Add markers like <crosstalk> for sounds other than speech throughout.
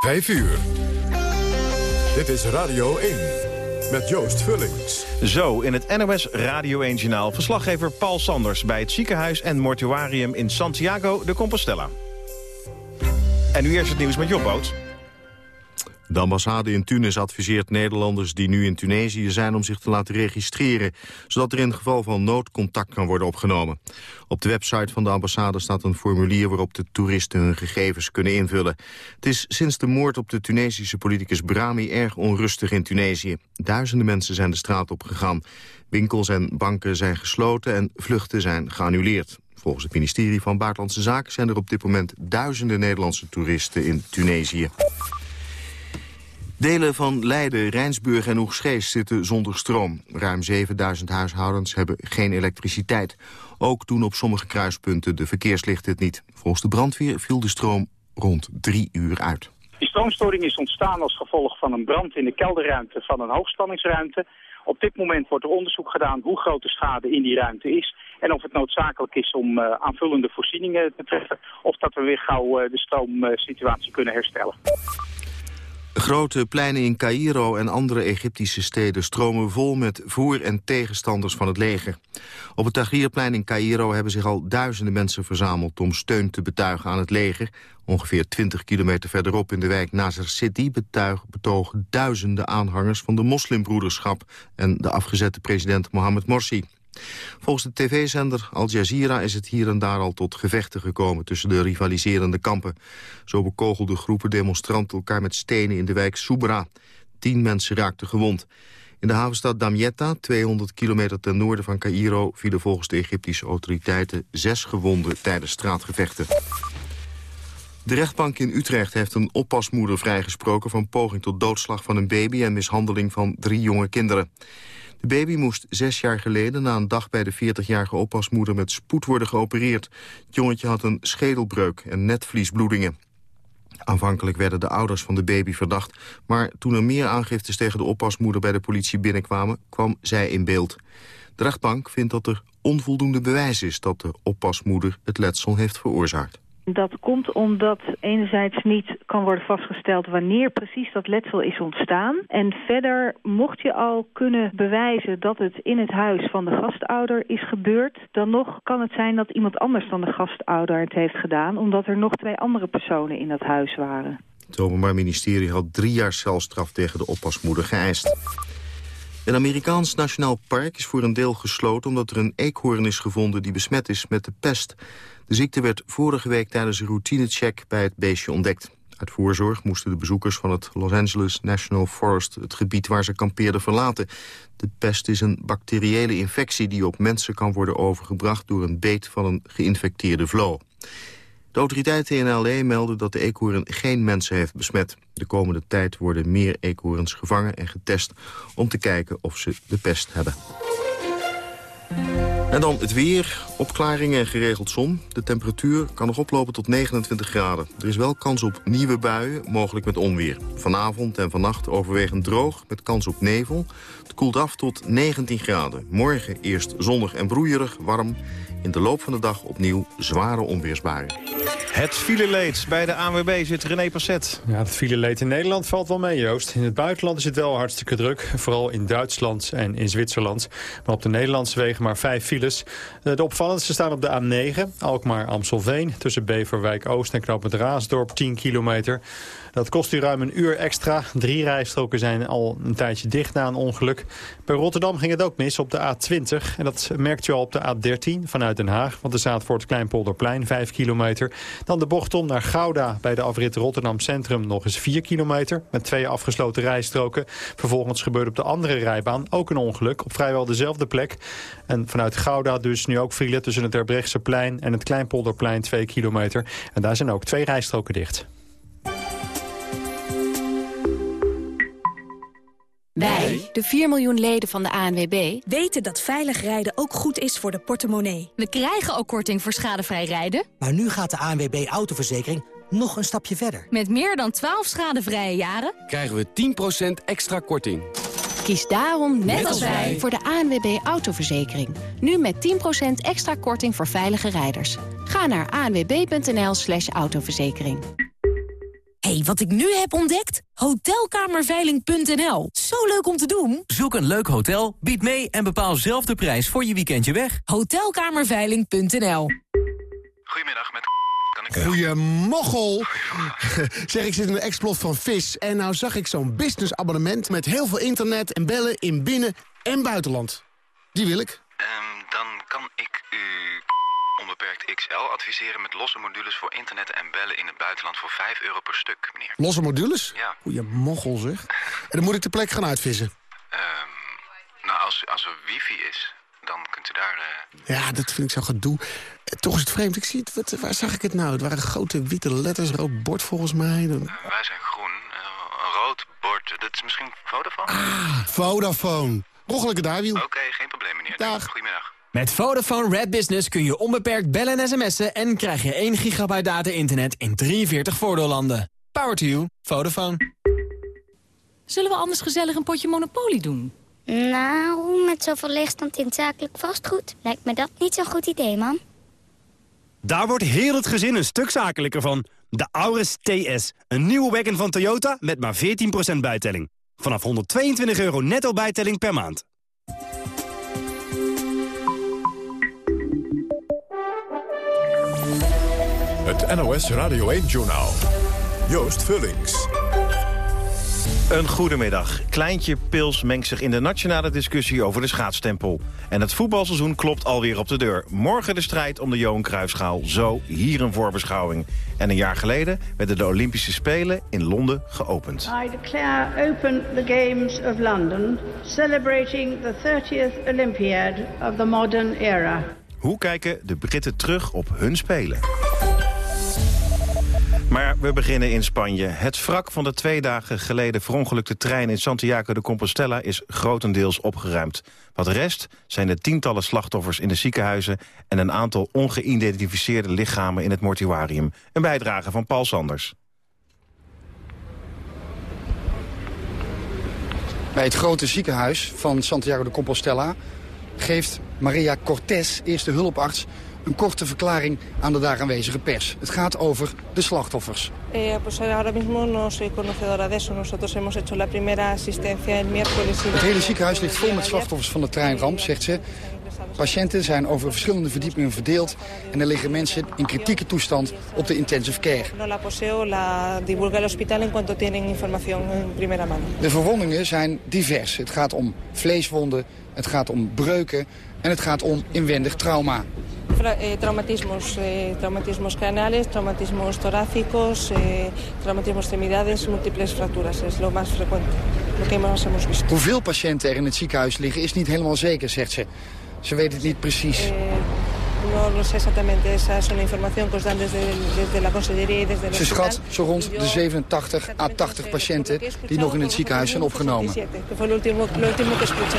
5 uur. Dit is Radio 1 met Joost Vullings. Zo, in het NOS Radio 1-journaal verslaggever Paul Sanders... bij het ziekenhuis en mortuarium in Santiago de Compostela. En nu eerst het nieuws met Jobboot. De ambassade in Tunis adviseert Nederlanders die nu in Tunesië zijn om zich te laten registreren, zodat er in geval van nood contact kan worden opgenomen. Op de website van de ambassade staat een formulier waarop de toeristen hun gegevens kunnen invullen. Het is sinds de moord op de Tunesische politicus Brahmi erg onrustig in Tunesië. Duizenden mensen zijn de straat op gegaan. Winkels en banken zijn gesloten en vluchten zijn geannuleerd. Volgens het ministerie van Buitenlandse Zaken zijn er op dit moment duizenden Nederlandse toeristen in Tunesië. Delen van Leiden, Rijnsburg en Oegstgeest zitten zonder stroom. Ruim 7000 huishoudens hebben geen elektriciteit. Ook doen op sommige kruispunten de verkeerslichten het niet. Volgens de brandweer viel de stroom rond drie uur uit. Die stroomstoring is ontstaan als gevolg van een brand in de kelderruimte van een hoogspanningsruimte. Op dit moment wordt er onderzoek gedaan hoe groot de schade in die ruimte is. En of het noodzakelijk is om uh, aanvullende voorzieningen te treffen. Of dat we weer gauw uh, de stroomsituatie kunnen herstellen. Grote pleinen in Cairo en andere Egyptische steden stromen vol met voor- en tegenstanders van het leger. Op het Tahrirplein in Cairo hebben zich al duizenden mensen verzameld om steun te betuigen aan het leger. Ongeveer 20 kilometer verderop in de wijk Nazar City betogen duizenden aanhangers van de moslimbroederschap en de afgezette president Mohammed Morsi. Volgens de tv-zender Al Jazeera is het hier en daar al tot gevechten gekomen tussen de rivaliserende kampen. Zo bekogelden groepen demonstranten elkaar met stenen in de wijk Soubra. Tien mensen raakten gewond. In de havenstad Damietta, 200 kilometer ten noorden van Cairo... vielen volgens de Egyptische autoriteiten zes gewonden tijdens straatgevechten. De rechtbank in Utrecht heeft een oppasmoeder vrijgesproken... van poging tot doodslag van een baby en mishandeling van drie jonge kinderen. De baby moest zes jaar geleden na een dag bij de 40-jarige oppasmoeder met spoed worden geopereerd. Het jongetje had een schedelbreuk en netvliesbloedingen. Aanvankelijk werden de ouders van de baby verdacht... maar toen er meer aangiftes tegen de oppasmoeder bij de politie binnenkwamen... kwam zij in beeld. De rechtbank vindt dat er onvoldoende bewijs is... dat de oppasmoeder het letsel heeft veroorzaakt. Dat komt omdat enerzijds niet kan worden vastgesteld wanneer precies dat letsel is ontstaan. En verder mocht je al kunnen bewijzen dat het in het huis van de gastouder is gebeurd... dan nog kan het zijn dat iemand anders dan de gastouder het heeft gedaan... omdat er nog twee andere personen in dat huis waren. Het Openbaar Ministerie had drie jaar celstraf tegen de oppasmoeder geëist. Een Amerikaans nationaal park is voor een deel gesloten... omdat er een eekhoorn is gevonden die besmet is met de pest. De ziekte werd vorige week tijdens een routinecheck bij het beestje ontdekt. Uit voorzorg moesten de bezoekers van het Los Angeles National Forest... het gebied waar ze kampeerden verlaten. De pest is een bacteriële infectie die op mensen kan worden overgebracht... door een beet van een geïnfecteerde vlo. De autoriteiten in L.A. melden dat de eekhoorn geen mensen heeft besmet. De komende tijd worden meer eekhoorns gevangen en getest... om te kijken of ze de pest hebben. En dan het weer, opklaringen en geregeld zon. De temperatuur kan nog oplopen tot 29 graden. Er is wel kans op nieuwe buien, mogelijk met onweer. Vanavond en vannacht overwegend droog, met kans op nevel. Het koelt af tot 19 graden. Morgen eerst zonnig en broeierig, warm. In de loop van de dag opnieuw zware onweersbuien. Het fileleed bij de ANWB zit René Passet. Ja, het fileleed in Nederland valt wel mee, Joost. In het buitenland is het wel hartstikke druk. Vooral in Duitsland en in Zwitserland. Maar op de Nederlandse wegen maar vijf files. Eh, de opvallendste staan op de A9, Alkmaar-Amstelveen... tussen Beverwijk-Oost en Knoop Raasdorp, 10 kilometer. Dat kost u ruim een uur extra. Drie rijstroken zijn al een tijdje dicht na een ongeluk. Bij Rotterdam ging het ook mis op de A20. En dat merkt u al op de A13 vanuit Den Haag. Want er staat voor het Kleinpolderplein 5 kilometer. Dan de bocht om naar Gouda bij de afrit Rotterdam Centrum nog eens 4 kilometer. Met twee afgesloten rijstroken. Vervolgens gebeurde op de andere rijbaan ook een ongeluk. Op vrijwel dezelfde plek. En vanuit Gouda dus nu ook file tussen het Terbrechtseplein en het Kleinpolderplein 2 kilometer. En daar zijn ook twee rijstroken dicht. Wij, de 4 miljoen leden van de ANWB, weten dat veilig rijden ook goed is voor de portemonnee. We krijgen ook korting voor schadevrij rijden. Maar nu gaat de ANWB autoverzekering nog een stapje verder. Met meer dan 12 schadevrije jaren krijgen we 10% extra korting. Kies daarom, net, net als wij, voor de ANWB autoverzekering. Nu met 10% extra korting voor veilige rijders. Ga naar anwb.nl slash autoverzekering hey, wat ik nu heb ontdekt? Hotelkamerveiling.nl. Zo leuk om te doen. Zoek een leuk hotel, bied mee en bepaal zelf de prijs voor je weekendje weg. Hotelkamerveiling.nl. Goedemiddag, met. Goeiemoggel! <laughs> zeg, ik zit in een explot van vis en nou zag ik zo'n businessabonnement... met heel veel internet en bellen in binnen- en buitenland. Die wil ik. Um, dan kan ik u onbeperkt XL adviseren met losse modules voor internet en bellen in het buitenland voor 5 euro per stuk, meneer. Losse modules? Ja. Goeie moggel zeg. En dan moet ik de plek gaan uitvissen. Um, nou, als, als er wifi is, dan kunt u daar... Uh... Ja, dat vind ik zo gedoe. Toch is het vreemd. Ik zie het, wat, waar zag ik het nou? Het waren grote witte letters, rood bord volgens mij. Dan... Uh, wij zijn groen. Uh, een rood bord. Dat is misschien Vodafone? Ah, Vodafone. Roggelijke daarwiel. Oké, okay, geen probleem meneer. Dag. Goedemiddag. Met Vodafone Red Business kun je onbeperkt bellen en sms'en... en krijg je 1 gigabyte data-internet in 43 voordeellanden. Power to you. Vodafone. Zullen we anders gezellig een potje Monopoly doen? Nou, met zoveel leegstand in zakelijk vastgoed... lijkt me dat niet zo'n goed idee, man. Daar wordt heel het gezin een stuk zakelijker van. De Auris TS, een nieuwe wagon van Toyota met maar 14% bijtelling. Vanaf 122 euro netto bijtelling per maand. Het NOS Radio 1-journaal. Joost Vullings. Een goedemiddag. Kleintje Pils mengt zich in de nationale discussie over de schaatstempel. En het voetbalseizoen klopt alweer op de deur. Morgen de strijd om de Johan Cruijffschaal. Zo hier een voorbeschouwing. En een jaar geleden werden de Olympische Spelen in Londen geopend. I declare open the Games of London, celebrating the 30th Olympiad of the modern era. Hoe kijken de Britten terug op hun Spelen? Maar we beginnen in Spanje. Het wrak van de twee dagen geleden verongelukte trein in Santiago de Compostela is grotendeels opgeruimd. Wat rest zijn de tientallen slachtoffers in de ziekenhuizen en een aantal ongeïdentificeerde lichamen in het mortuarium. Een bijdrage van Paul Sanders. Bij het grote ziekenhuis van Santiago de Compostela geeft Maria Cortés, eerste hulparts, een korte verklaring aan de daar aanwezige pers. Het gaat over de slachtoffers. Eh, pues ahora mismo no soy conocedora de eso. Nosotros hemos hecho la primera asistencia el miércoles. Het hele ziekenhuis ligt vol met slachtoffers van de treinramp, zegt ze. Patiënten zijn over verschillende verdiepingen verdeeld... en er liggen mensen in kritieke toestand op de intensive care. De verwondingen zijn divers. Het gaat om vleeswonden, het gaat om breuken en het gaat om inwendig trauma. Eh, traumatismos, eh, traumatismos craneales, traumatismos torácicos, eh, traumatismos extremidades, múltiples fracturas. Es lo más frecuente, lo que más hemos visto. Hoeveel patiënten er in het ziekenhuis liggen is niet helemaal zeker, zegt ze. Ze weet het niet precies. Eh, no lo sé exactamente, esa es una información que os dan desde, desde la consellería y desde el Ze schat zo rond de 87 à 80 patiënten die nog in het ziekenhuis zijn opgenomen. Que fue lo último, lo último que escuché.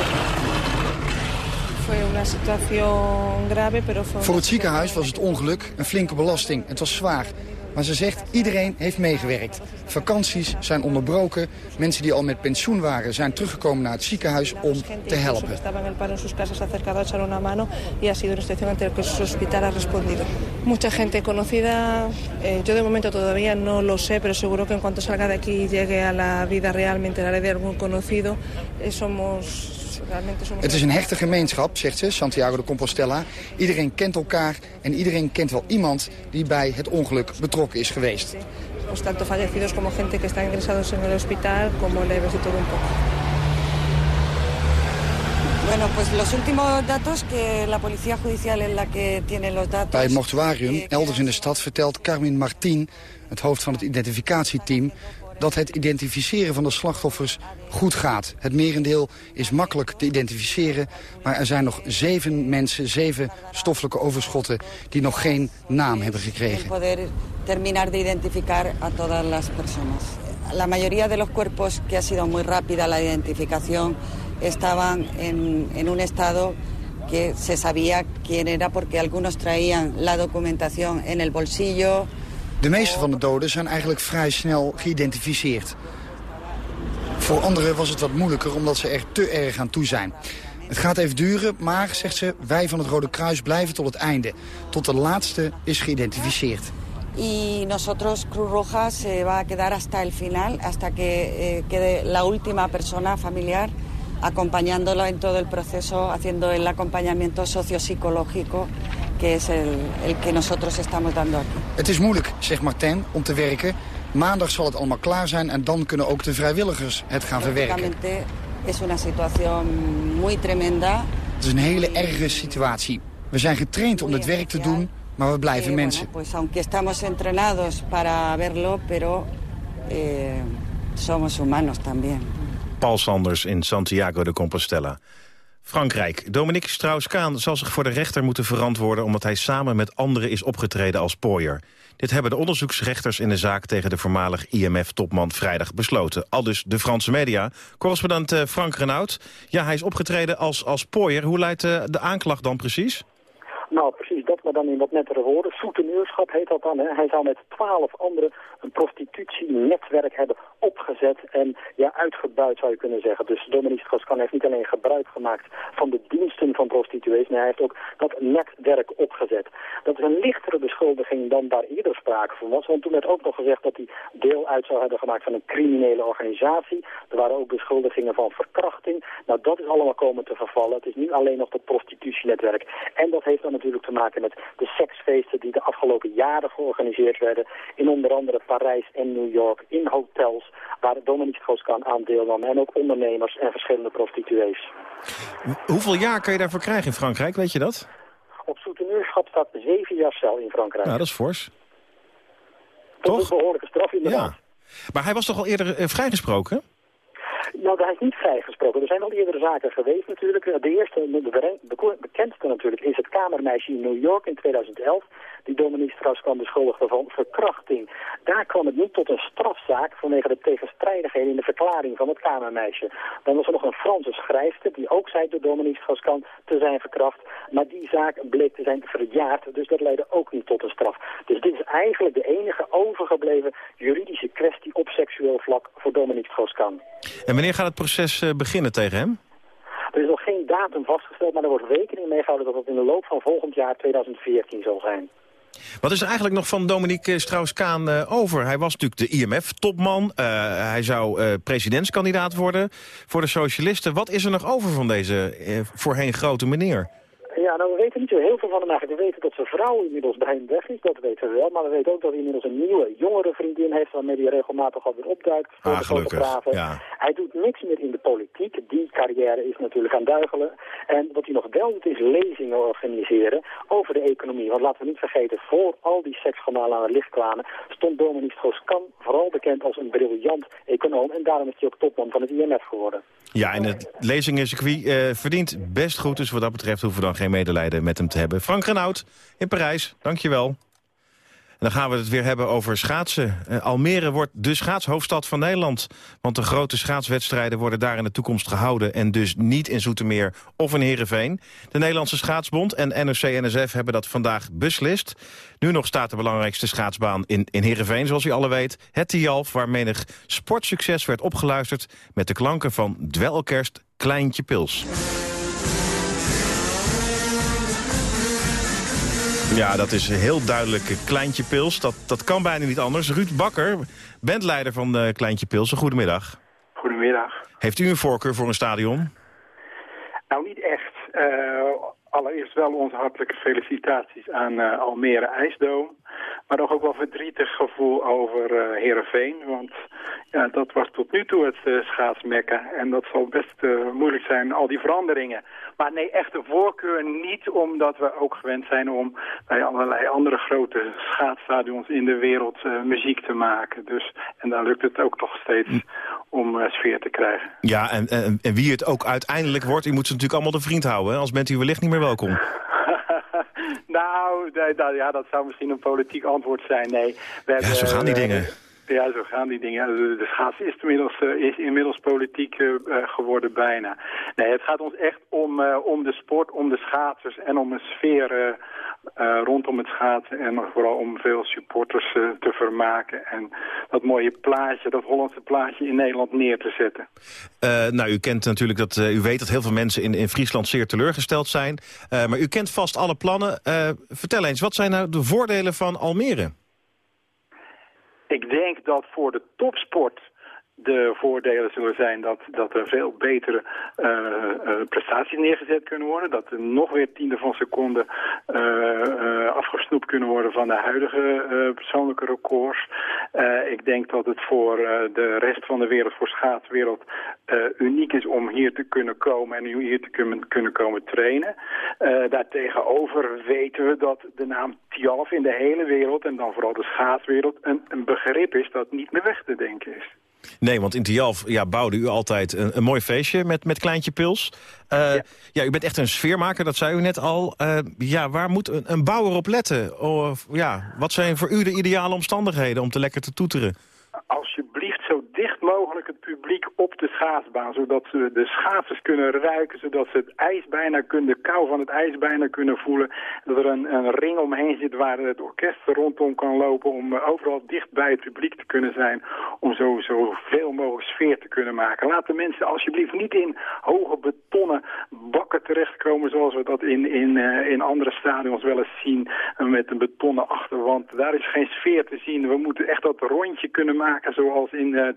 Voor het ziekenhuis was het ongeluk een flinke belasting. Het was zwaar. Maar ze zegt, iedereen heeft meegewerkt. Vakanties zijn onderbroken. Mensen die al met pensioen waren zijn teruggekomen naar het ziekenhuis om te helpen. Mucha gente conocida. Eh, yo de momento todavía no lo sé, pero seguro que en cuanto salga de aquí llegue a la vida real me enteraré de algún conocido. Eh, somos het is een hechte gemeenschap, zegt ze, Santiago de Compostela. Iedereen kent elkaar en iedereen kent wel iemand die bij het ongeluk betrokken is geweest. Pues tanto fallecidos como gente que está ingresados en el hospital, como leves y todo un poco. Bueno, pues los últimos datos que la policía judicial es la que tiene los datos. Bij het mortuarium, elders in de stad, vertelt Carmen Martin, het hoofd van het identificatieteam, dat het identificeren van de slachtoffers goed gaat. Het merendeel is makkelijk te identificeren, maar er zijn nog zeven mensen, zeven stoffelijke overschotten die nog geen naam hebben gekregen. Terminar de identificar a todas las personas. La mayoría de los cuerpos que ha sido muy rápida la identificación estaban en, en un estado que se sabía quién era porque algunos traían la documentación en el bolsillo, de meeste van de doden zijn eigenlijk vrij snel geïdentificeerd. Voor anderen was het wat moeilijker omdat ze er te erg aan toe zijn. Het gaat even duren, maar, zegt ze, wij van het Rode Kruis blijven tot het einde. Tot de laatste is geïdentificeerd. y nosotros Cruz Roja se va a quedar hasta el final, hasta que eh, quede la última persona familiar acompañándolo en todo el proceso, haciendo el acompañamiento sociopsicológico que es el, el que nosotros estamos dando aquí. Het is moeilijk, zegt Martijn, om te werken. Maandag zal het allemaal klaar zijn en dan kunnen ook de vrijwilligers het gaan verwerken. Es una situación muy tremenda. Het is een hele erge situatie. We zijn getraind om het werk te doen, maar we blijven mensen. bueno, pues aunque estamos entrenados para verlo, pero eh, somos humanos también. Paul Sanders in Santiago de Compostela. Frankrijk. Dominique Strauss-Kaan zal zich voor de rechter moeten verantwoorden... omdat hij samen met anderen is opgetreden als pooier. Dit hebben de onderzoeksrechters in de zaak tegen de voormalig IMF-topman vrijdag besloten. Al dus de Franse media. Correspondent eh, Frank Renaud. Ja, hij is opgetreden als, als pooier. Hoe leidt eh, de aanklacht dan precies? Nou, precies dan in wat nettere woorden. Soeteneurschap heet dat dan. Hè. Hij zou met twaalf anderen een prostitutienetwerk hebben opgezet en ja, uitgebuit zou je kunnen zeggen. Dus Dominique Strauss-Kahn heeft niet alleen gebruik gemaakt van de diensten van prostituees, maar hij heeft ook dat netwerk opgezet. Dat is een lichtere beschuldiging dan daar eerder sprake van was, want toen werd ook nog gezegd dat hij deel uit zou hebben gemaakt van een criminele organisatie. Er waren ook beschuldigingen van verkrachting. Nou, dat is allemaal komen te vervallen. Het is nu alleen nog dat prostitutienetwerk. En dat heeft dan natuurlijk te maken met de seksfeesten die de afgelopen jaren georganiseerd werden. In onder andere Parijs en New York, in hotels waar Dominique Strauss-Kahn aan deelnam. En ook ondernemers en verschillende prostituees. Hoeveel jaar kan je daarvoor krijgen in Frankrijk, weet je dat? Op soeteneurschap staat zeven jaar cel in Frankrijk. Nou, dat is fors. Dat is een behoorlijke straf inderdaad. Ja. Maar hij was toch al eerder eh, vrijgesproken? Nou, hij is niet vrijgesproken. Er zijn al eerdere zaken geweest natuurlijk. De eerste, de bekendste natuurlijk, is het kamermeisje in New York in 2011... die Dominique Strauss-Kahn beschuldigde van verkrachting. Daar kwam het niet tot een strafzaak vanwege de tegenstrijdigheden in de verklaring van het kamermeisje. Dan was er nog een Franse schrijfster die ook zei door Dominique Strauss-Kahn te zijn verkracht. Maar die zaak bleek te zijn verjaard, dus dat leidde ook niet tot een straf. Dus dit is eigenlijk de enige overgebleven juridische kwestie op seksueel vlak voor Dominique Strauss-Kahn. Wanneer gaat het proces eh, beginnen tegen hem? Er is nog geen datum vastgesteld, maar er wordt rekening mee gehouden dat het in de loop van volgend jaar 2014 zal zijn. Wat is er eigenlijk nog van Dominique Strauss-Kaan eh, over? Hij was natuurlijk de IMF-topman. Eh, hij zou eh, presidentskandidaat worden voor de socialisten. Wat is er nog over van deze voorheen grote meneer? Ja, nou, we weten niet zo heel veel van hem eigenlijk. We weten dat zijn vrouw inmiddels bij hem weg is, dat weten we wel. Maar we weten ook dat hij inmiddels een nieuwe, jongere vriendin heeft... waarmee hij regelmatig alweer opduikt voor Ah, de gelukkig, fotografen. ja. Hij doet niks meer in de politiek. Die carrière is natuurlijk aan duigelen. En wat hij nog wel doet is lezingen organiseren over de economie. Want laten we niet vergeten, voor al die seksschandalen aan het licht kwamen... stond Dominique Strauss-Kahn vooral bekend als een briljant econoom. En daarom is hij ook topman van het IMF geworden. Ja, en het lezingencircuit eh verdient best goed. Dus wat dat betreft hoeven we dan geen medelijden met hem te hebben. Frank Renaud in Parijs, dankjewel. En dan gaan we het weer hebben over schaatsen. Eh, Almere wordt de schaatshoofdstad van Nederland. Want de grote schaatswedstrijden worden daar in de toekomst gehouden... en dus niet in Zoetermeer of in Heerenveen. De Nederlandse Schaatsbond en NOC-NSF hebben dat vandaag beslist. Nu nog staat de belangrijkste schaatsbaan in, in Heerenveen, zoals u alle weet. Het Tialf, waar menig sportsucces werd opgeluisterd... met de klanken van Dwelkerst Kleintje Pils. Ja, dat is heel duidelijk Kleintje Pils. Dat, dat kan bijna niet anders. Ruud Bakker, bandleider van eh, Kleintje Pils. Goedemiddag. Goedemiddag. Heeft u een voorkeur voor een stadion? Nou, niet echt. Eh, allereerst wel onze hartelijke felicitaties aan eh, Almere IJsdoom. Maar toch ook wel verdrietig gevoel over eh Heerenveen. Want ja, dat was tot nu toe het eh, schaatsmekken. En dat zal best moeilijk zijn, al die veranderingen. Maar nee, echte voorkeur niet, omdat we ook gewend zijn om bij allerlei andere grote schaatsstadions in de wereld muziek te maken. Dus, en daar lukt het ook toch steeds om sfeer te krijgen. Ja, en, en, wie het ook uiteindelijk wordt... u moet ze natuurlijk allemaal de vriend houden. Anders bent u wellicht niet meer welkom. <laughs> Nou, nou, ja, dat zou misschien een politiek antwoord zijn. Nee, we Ja, zo gaan die dingen. Ja, zo gaan die dingen. De, schaats is inmiddels, eh, is inmiddels politiek eh, eh, geworden bijna. Nee, het gaat ons echt om, om de sport, om de schaatsers en om een sfeer rondom het schaatsen. En vooral om veel supporters te vermaken. En dat mooie plaatje, dat Hollandse plaatje in Nederland neer te zetten. Nou, u kent natuurlijk dat u weet dat heel veel mensen in, in Friesland zeer teleurgesteld zijn. Maar u kent vast alle plannen. Vertel eens, wat zijn nou de voordelen van Almere? Ik denk dat voor de topsport de voordelen zullen zijn dat, dat er veel betere uh, prestaties neergezet kunnen worden. Dat er nog weer tiende van seconde uh, afgesnoept kunnen worden van de huidige persoonlijke records. ik denk dat het voor de rest van de wereld, voor schaatswereld, uniek is om hier te kunnen komen en hier te kunnen, kunnen komen trainen. daartegenover weten we dat de naam Tialf in de hele wereld, en dan vooral de schaatswereld, een, een begrip is dat niet meer weg te denken is. Nee, want in Tialf ja, bouwde u altijd een, een mooi feestje met, met Kleintje Pils. Uh, ja. u bent echt een sfeermaker, dat zei u net al. Uh, ja, waar moet een, een bouwer op letten? Of, ja, wat zijn voor u de ideale omstandigheden om te lekker te toeteren? Zo dicht mogelijk het publiek op de schaatsbaan. Zodat ze de schaatsers kunnen ruiken. Zodat ze het ijs bijna kunnen, de kou van het ijs bijna kunnen voelen. Dat er een, een ring omheen zit waar het orkest rondom kan lopen. Om eh, overal dicht bij het publiek te kunnen zijn. Om zo, zo veel mogelijk sfeer te kunnen maken. Laat de mensen alsjeblieft niet in hoge betonnen bakken terechtkomen. Zoals we dat in, in, uh, in andere stadions wel eens zien. Uh, met een betonnen achterwand. Daar is geen sfeer te zien. We moeten echt dat rondje kunnen maken zoals in uh.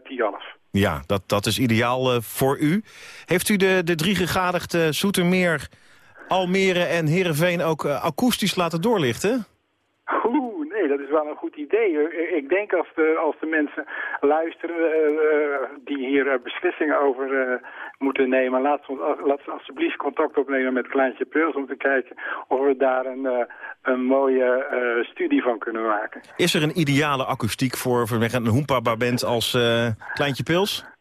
Ja, dat, dat is ideaal uh, voor u. Heeft u de, de drie gegadigde Soetermeer, Almere en Heerenveen ook uh, akoestisch laten doorlichten? Oeh, nee, dat is wel een goed idee. Ik denk als de, als de mensen luisteren uh, die hier beslissingen over moeten nemen... Laat ze, laat ze alsjeblieft contact opnemen met Kleintje Pils... om te kijken of we daar een, een mooie studie van kunnen maken. Is er een ideale akoestiek voor, voor een hoempa-band als Kleintje Pils?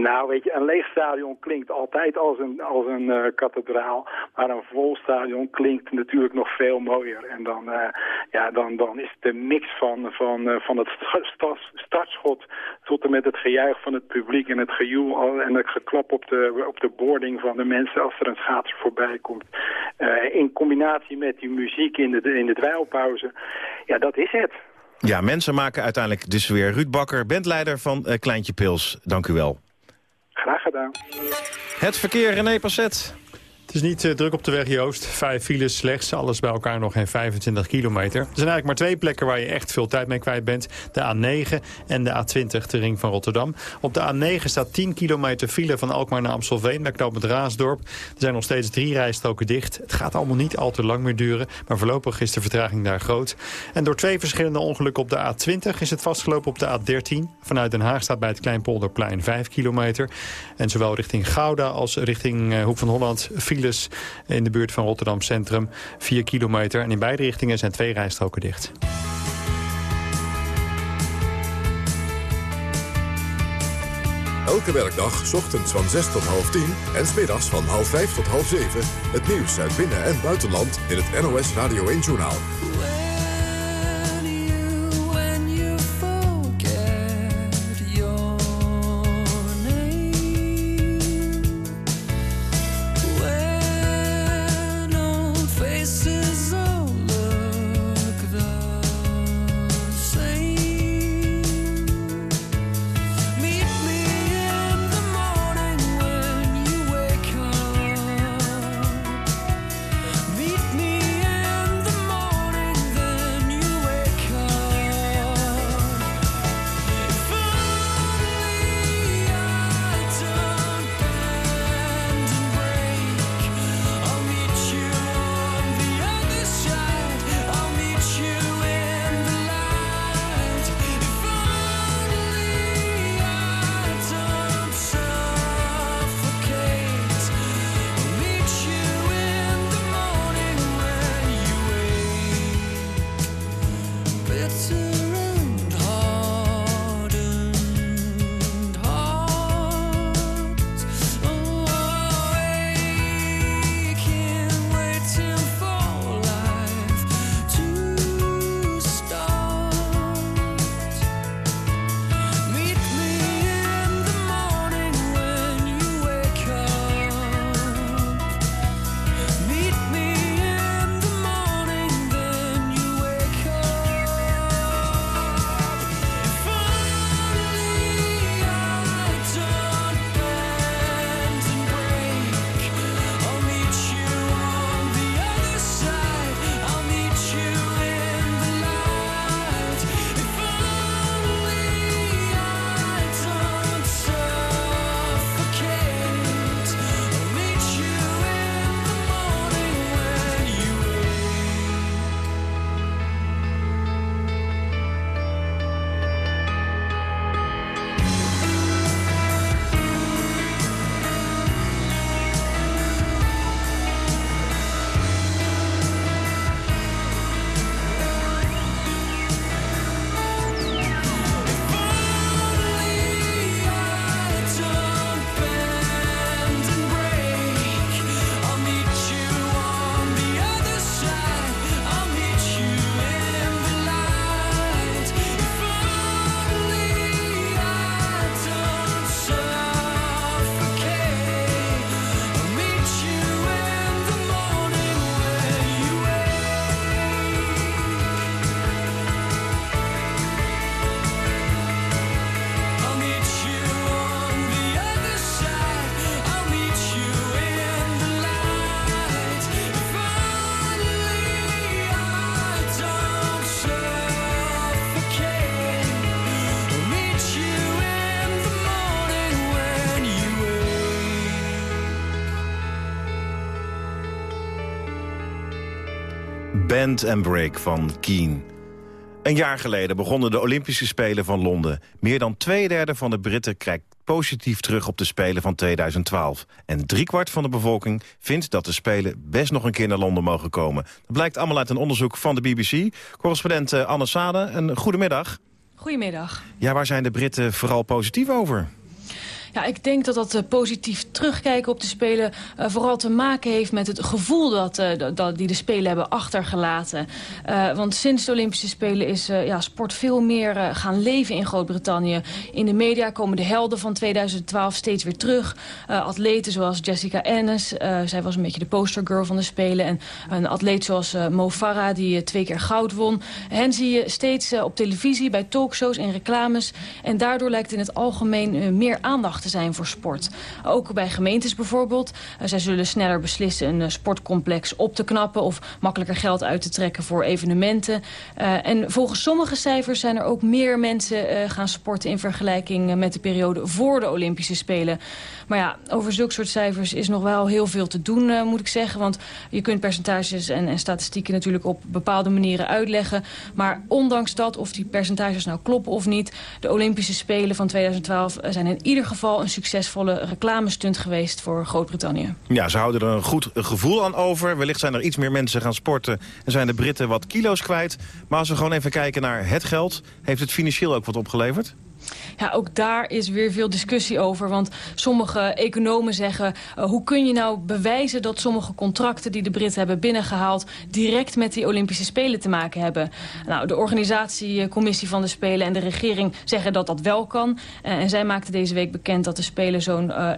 Nou, weet je, een leeg stadion klinkt altijd als een, als een uh, kathedraal. Maar een vol stadion klinkt natuurlijk nog veel mooier. En dan, uh, ja, dan, dan is de mix van, van, uh, van het startschot tot en met het gejuich van het publiek en het gejoel en het geklap op de, op de boarding van de mensen als er een schaatser voorbij komt. in combinatie met die muziek in de, in de dweilpauze. Ja, dat is het. Ja, mensen maken uiteindelijk dus weer Ruud Bakker, bandleider van Kleintje Pils. Dank u wel. Graag gedaan. Het verkeer, René Passet. Het is niet uh, druk op de weg, Joost. Vijf files slechts, alles bij elkaar nog geen 25 kilometer. Er zijn eigenlijk maar twee plekken waar je echt veel tijd mee kwijt bent. De A9 en de A20, de ring van Rotterdam. Op de A9 staat 10 kilometer file van Alkmaar naar Amstelveen... bij knooppunt Raasdorp. Er zijn nog steeds drie rijstroken dicht. Het gaat allemaal niet al te lang meer duren... maar voorlopig is de vertraging daar groot. En door twee verschillende ongelukken op de A20 is het vastgelopen op de A13. Vanuit Den Haag staat bij het Kleinpolderplein 5 kilometer. En zowel richting Gouda als richting uh, Hoek van Holland... file in de buurt van Rotterdam Centrum. 4 kilometer en in beide richtingen zijn twee rijstroken dicht. Elke werkdag, ochtends van 6 tot half 10 en smiddags van half 5 tot half 7... het nieuws uit binnen- en buitenland in het NOS Radio 1-journaal. Band and Break van Keen. Een jaar geleden begonnen de Olympische Spelen van Londen. Meer dan twee derde van de Britten kijkt positief terug op de Spelen van 2012. En driekwart van de bevolking vindt dat de Spelen best nog een keer naar Londen mogen komen. Dat blijkt allemaal uit een onderzoek van de BBC. Correspondent eh, Anne Sade, een goedemiddag. Goedemiddag. Ja, waar zijn de Britten vooral positief over? Ja, ik denk dat dat uh, positief terugkijken op de Spelen uh, vooral te maken heeft met het gevoel dat, uh, dat die de Spelen hebben achtergelaten. want sinds de Olympische Spelen is ja, sport veel meer gaan leven in Groot-Brittannië. In de media komen de helden van 2012 steeds weer terug. atleten zoals Jessica Ennis, zij was een beetje de postergirl van de Spelen. En een atleet zoals Mo Farah, die twee keer goud won. Hen zie je steeds op televisie, bij talkshows en reclames. En daardoor lijkt in het algemeen meer aandacht te zijn voor sport. Ook bij gemeentes bijvoorbeeld. Uh, zij zullen sneller beslissen een uh, sportcomplex op te knappen... of makkelijker geld uit te trekken voor evenementen. Uh, en volgens sommige cijfers zijn er ook meer mensen gaan sporten... in vergelijking met de periode voor de Olympische Spelen. Maar ja, over zulke soort cijfers is nog wel heel veel te doen, moet ik zeggen. Want je kunt percentages en, en statistieken natuurlijk op bepaalde manieren uitleggen. Maar ondanks dat, of die percentages nou kloppen of niet... de Olympische Spelen van 2012 zijn in ieder geval een succesvolle reclamestunt geweest voor Groot-Brittannië. Ja, ze houden er een goed gevoel aan over. Wellicht zijn er iets meer mensen gaan sporten en zijn de Britten wat kilo's kwijt. Maar als we gewoon even kijken naar het geld, heeft het financieel ook wat opgeleverd? Ja, ook daar is weer veel discussie over. Want sommige economen zeggen... Uh, hoe kun je nou bewijzen dat sommige contracten die de Britten hebben binnengehaald... direct met die Olympische Spelen te maken hebben? Nou, de organisatiecommissie van de Spelen en de regering zeggen dat dat wel kan. Uh, en zij maakten deze week bekend dat de Spelen zo'n uh,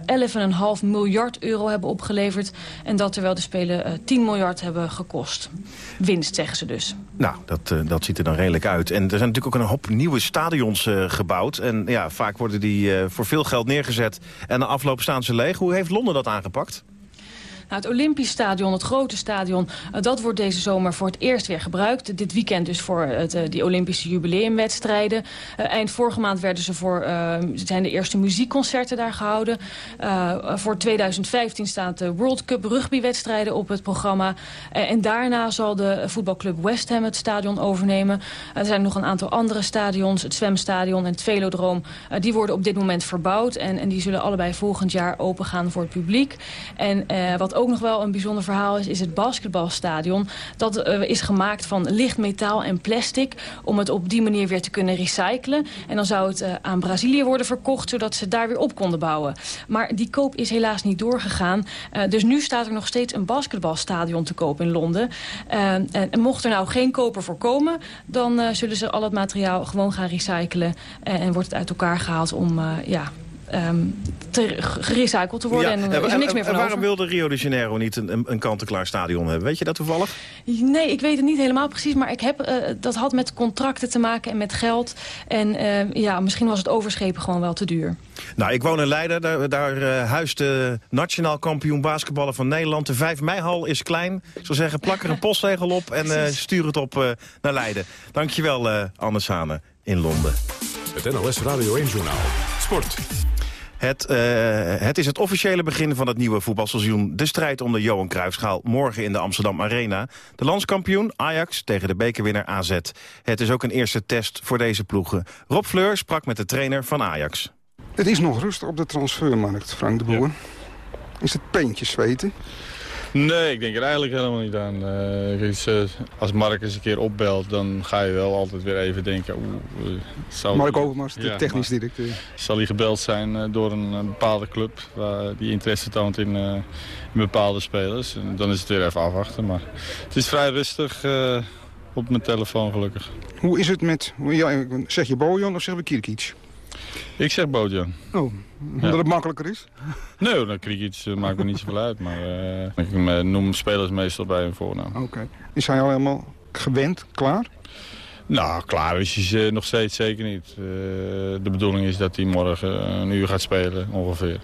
11,5 miljard euro hebben opgeleverd. En dat terwijl de Spelen 10 miljard hebben gekost. Winst, zeggen ze dus. Nou, dat, dat ziet er dan redelijk uit. En er zijn natuurlijk ook een hoop nieuwe stadions gebouwd. En ja, vaak worden die uh, voor veel geld neergezet. En na afloop staan ze leeg. Hoe heeft Londen dat aangepakt? Het Olympisch Stadion, het grote stadion, uh, dat wordt deze zomer voor het eerst weer gebruikt. Dit weekend dus voor het, uh, die Olympische jubileumwedstrijden. Eind vorige maand werden ze voor, zijn de eerste muziekconcerten daar gehouden. voor 2015 staat de World Cup rugbywedstrijden op het programma. en daarna zal de voetbalclub West Ham het stadion overnemen. er zijn nog een aantal andere stadions, het zwemstadion en het velodroom. die worden op dit moment verbouwd en, en die zullen allebei volgend jaar open gaan voor het publiek. En wat ook nog wel een bijzonder verhaal is, is het basketbalstadion. Dat uh, is gemaakt van licht metaal en plastic. Om het op die manier weer te kunnen recyclen. En dan zou het uh, aan Brazilië worden verkocht, zodat ze daar weer op konden bouwen. Maar die koop is helaas niet doorgegaan. Uh, dus nu staat er nog steeds een basketbalstadion te koop in Londen. En, en, mocht er nou geen koper voor komen, dan zullen ze al het materiaal gewoon gaan recyclen. en wordt het uit elkaar gehaald om ja, um, te, gerecycled te worden. Ja, en er is er niks meer van en waarom wilde Rio de Janeiro niet een, een kant-en-klaar stadion hebben? Weet je dat toevallig? Nee, ik weet het niet helemaal precies. Maar ik heb, uh, dat had met contracten te maken en met geld. En uh, ja, misschien was het overschepen gewoon wel te duur. Nou, ik woon in Leiden. Daar, daar uh, huist de nationaal kampioen basketballen van Nederland. De 5 meihal is klein. Ik zou zeggen, plak er een postzegel op en stuur het op naar Leiden. Dankjewel, Anne Sane in Londen. Het NOS Radio 1 Journaal. Sport. Het, uh, het is het officiële begin van het nieuwe voetbalseizoen. De strijd om de Johan Cruijffschaal morgen in de Amsterdam Arena. De landskampioen Ajax tegen de bekerwinnaar AZ. Het is ook een eerste test voor deze ploegen. Rob Fleur sprak met de trainer van Ajax. Het is nog rustig op de transfermarkt, Frank de Boer. Ja. Is het peentjes zweten? Nee, ik denk er eigenlijk helemaal niet aan. Uh, als Mark eens een keer opbelt, dan ga je wel altijd weer even denken... Oeh, uh, zou Mark Overmars, de ja, technisch directeur. Zal hij gebeld zijn door een, een, bepaalde club waar die interesse toont in, in, bepaalde spelers? En dan is het weer even afwachten. Maar het is vrij rustig op mijn telefoon gelukkig. Hoe is het met, zeg je Bojan of zeg we Kirkic? Ik zeg Bojan. Oh, omdat ja. het makkelijker is? <laughs> Nee, dan iets uh, maakt me niet zoveel uit. Maar uh, ik noem spelers meestal bij hun voornaam. Oké. Okay. Is hij al helemaal gewend, klaar? Nou, klaar is hij nog steeds zeker niet. Uh, de bedoeling is dat hij morgen een uur gaat spelen, ongeveer.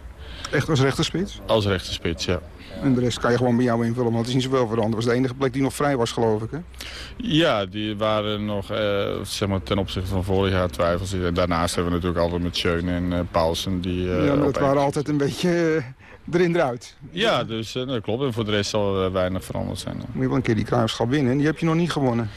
Echt als rechterspits? Als rechterspits, ja. En de rest kan je gewoon bij jou invullen, want het is niet zoveel veranderd. Dat was de enige plek die nog vrij was, geloof ik, hè? Ja, die waren nog, eh, zeg maar, ten opzichte van vorig jaar twijfels. Daarnaast hebben we natuurlijk altijd met Schöne en uh, Paulsen. Die, uh, ja, dat waren altijd een beetje erin eruit. Ja, dus uh, dat klopt. En voor de rest zal er weinig veranderd zijn. Moet je wel een keer die kruisschap winnen. En die heb je nog niet gewonnen.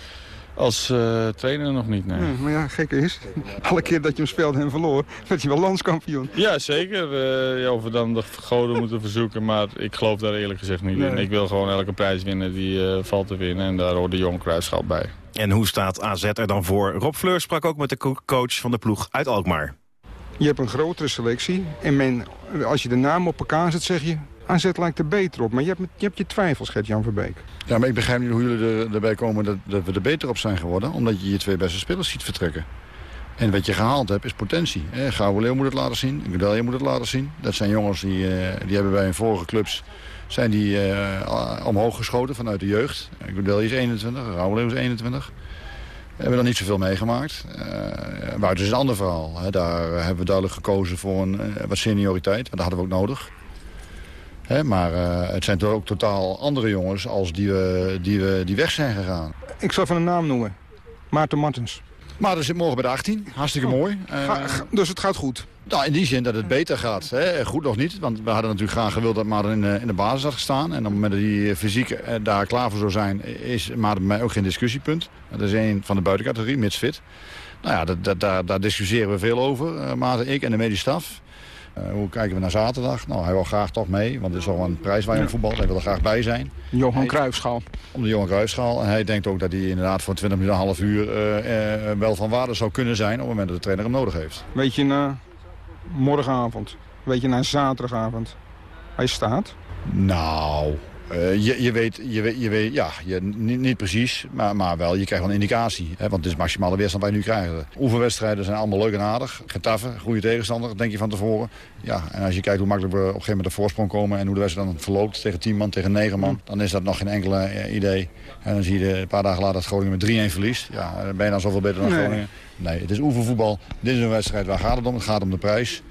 Als uh, trainer nog niet, nee. Ja, maar ja, gek is, <laughs> alle keer dat je hem speelde en verloor, <laughs> werd je wel landskampioen. Ja, zeker. Uh, ja, of we dan de goden moeten <laughs> verzoeken, maar ik geloof daar eerlijk gezegd niet in. Ik wil gewoon elke prijs winnen die uh, valt te winnen en daar hoort de Jong Kruisschap bij. En hoe staat AZ er dan voor? Rob Fleur sprak ook met de coach van de ploeg uit Alkmaar. Je hebt een grotere selectie en men, als je de naam op elkaar zet, zeg je... AZ lijkt er beter op, maar je hebt je, hebt je twijfels, Gert-Jan Verbeek. Ja, maar ik begrijp niet hoe jullie er, erbij komen dat, dat, we er beter op zijn geworden... omdat je je twee beste spelers ziet vertrekken. En wat je gehaald hebt is potentie. Leeuw moet het laten zien, Gudelje moet het laten zien. Dat zijn jongens die, uh, die hebben bij hun vorige clubs zijn die, uh, omhoog geschoten vanuit de jeugd. Gudelje is 21, Gouwe Leeuw is 21. We hebben er niet zoveel meegemaakt. Uh, buiten is een ander verhaal. Hè. Daar hebben we duidelijk gekozen voor een, wat senioriteit. Dat hadden we ook nodig. Hè, maar uh, het zijn toch ook totaal andere jongens als die, we, die, we, die weg zijn gegaan. Ik zal even een naam noemen. Maarten Martens. Maarten zit morgen bij de 18. Hartstikke oh. mooi. Ga, ga, dus het gaat goed? Nou, in die zin dat het beter gaat. Hè. Goed nog niet, want we hadden natuurlijk graag gewild dat Maarten in, in de basis had gestaan. En op het moment dat hij fysiek daar klaar voor zou zijn, is Maarten bij mij ook geen discussiepunt. Dat is een van de buitencategorie, mits fit. Nou ja, dat, dat, daar, daar discussiëren we veel over, Maarten, ik en de medische staf. Uh, hoe kijken we naar zaterdag? Nou, hij wil graag toch mee, want het is al een prijs waar je ja. voetbalt. Hij wil er graag bij zijn. Johan Cruijffschaal. Om de Johan Cruijffschaal. En hij denkt ook dat hij inderdaad voor 20 minuten, een half uur uh, uh, wel van waarde zou kunnen zijn... op het moment dat de trainer hem nodig heeft. Weet je, na morgenavond, weet je, na zaterdagavond, hij staat? Nou, uh, je, je, weet, je, weet, je weet, ja, je, niet, niet precies, maar, maar wel, je krijgt wel een indicatie. Hè, want het is maximale weerstand waar je nu krijgt. Oefenwedstrijden zijn allemaal leuk en aardig. Getafe, goede tegenstander, denk je van tevoren. Ja, en als je kijkt hoe makkelijk we op een gegeven moment de voorsprong komen... en hoe de wedstrijd dan verloopt tegen 10 man, tegen 9 man... dan is dat nog geen enkele uh, idee. En dan zie je een paar dagen later dat Groningen met 3-1 verliest. Ja, ben je dan zoveel beter dan nee. Groningen. Nee, het is oefenvoetbal. Dit is een wedstrijd, waar gaat het om? Het gaat om de prijs.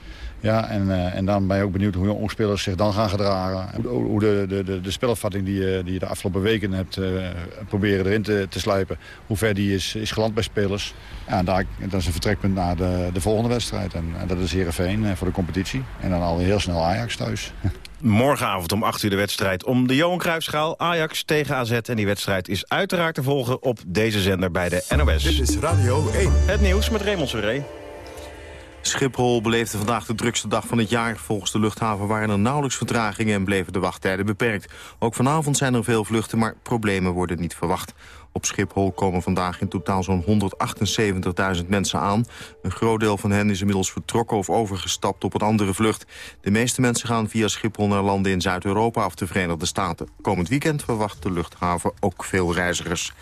Ja, en, uh, en dan ben je ook benieuwd hoe jonge spelers zich dan gaan gedragen. Hoe, hoe de, de, de, de spelopvatting die, je, die je de afgelopen weken hebt uh, proberen erin te, te slijpen... hoe ver die is, is geland bij spelers. Ja, en daar, dat is een vertrekpunt naar de, de volgende wedstrijd. En, en dat is Heerenveen voor de competitie. En dan al heel snel Ajax thuis. <laughs> Morgenavond om 8 uur de wedstrijd om de Johan Cruijffschaal. Ajax tegen AZ. En die wedstrijd is uiteraard te volgen op deze zender bij de NOS. Dit is Radio 1. Het nieuws met Raymond Seré. Schiphol beleefde vandaag de drukste dag van het jaar. Volgens de luchthaven waren er nauwelijks vertragingen en bleven de wachttijden beperkt. Ook vanavond zijn er veel vluchten, maar problemen worden niet verwacht. Op Schiphol komen vandaag in totaal zo'n 178.000 mensen aan. Een groot deel van hen is inmiddels vertrokken of overgestapt op een andere vlucht. De meeste mensen gaan via Schiphol naar landen in Zuid-Europa of de Verenigde Staten. Komend weekend verwacht de luchthaven ook veel reizigers.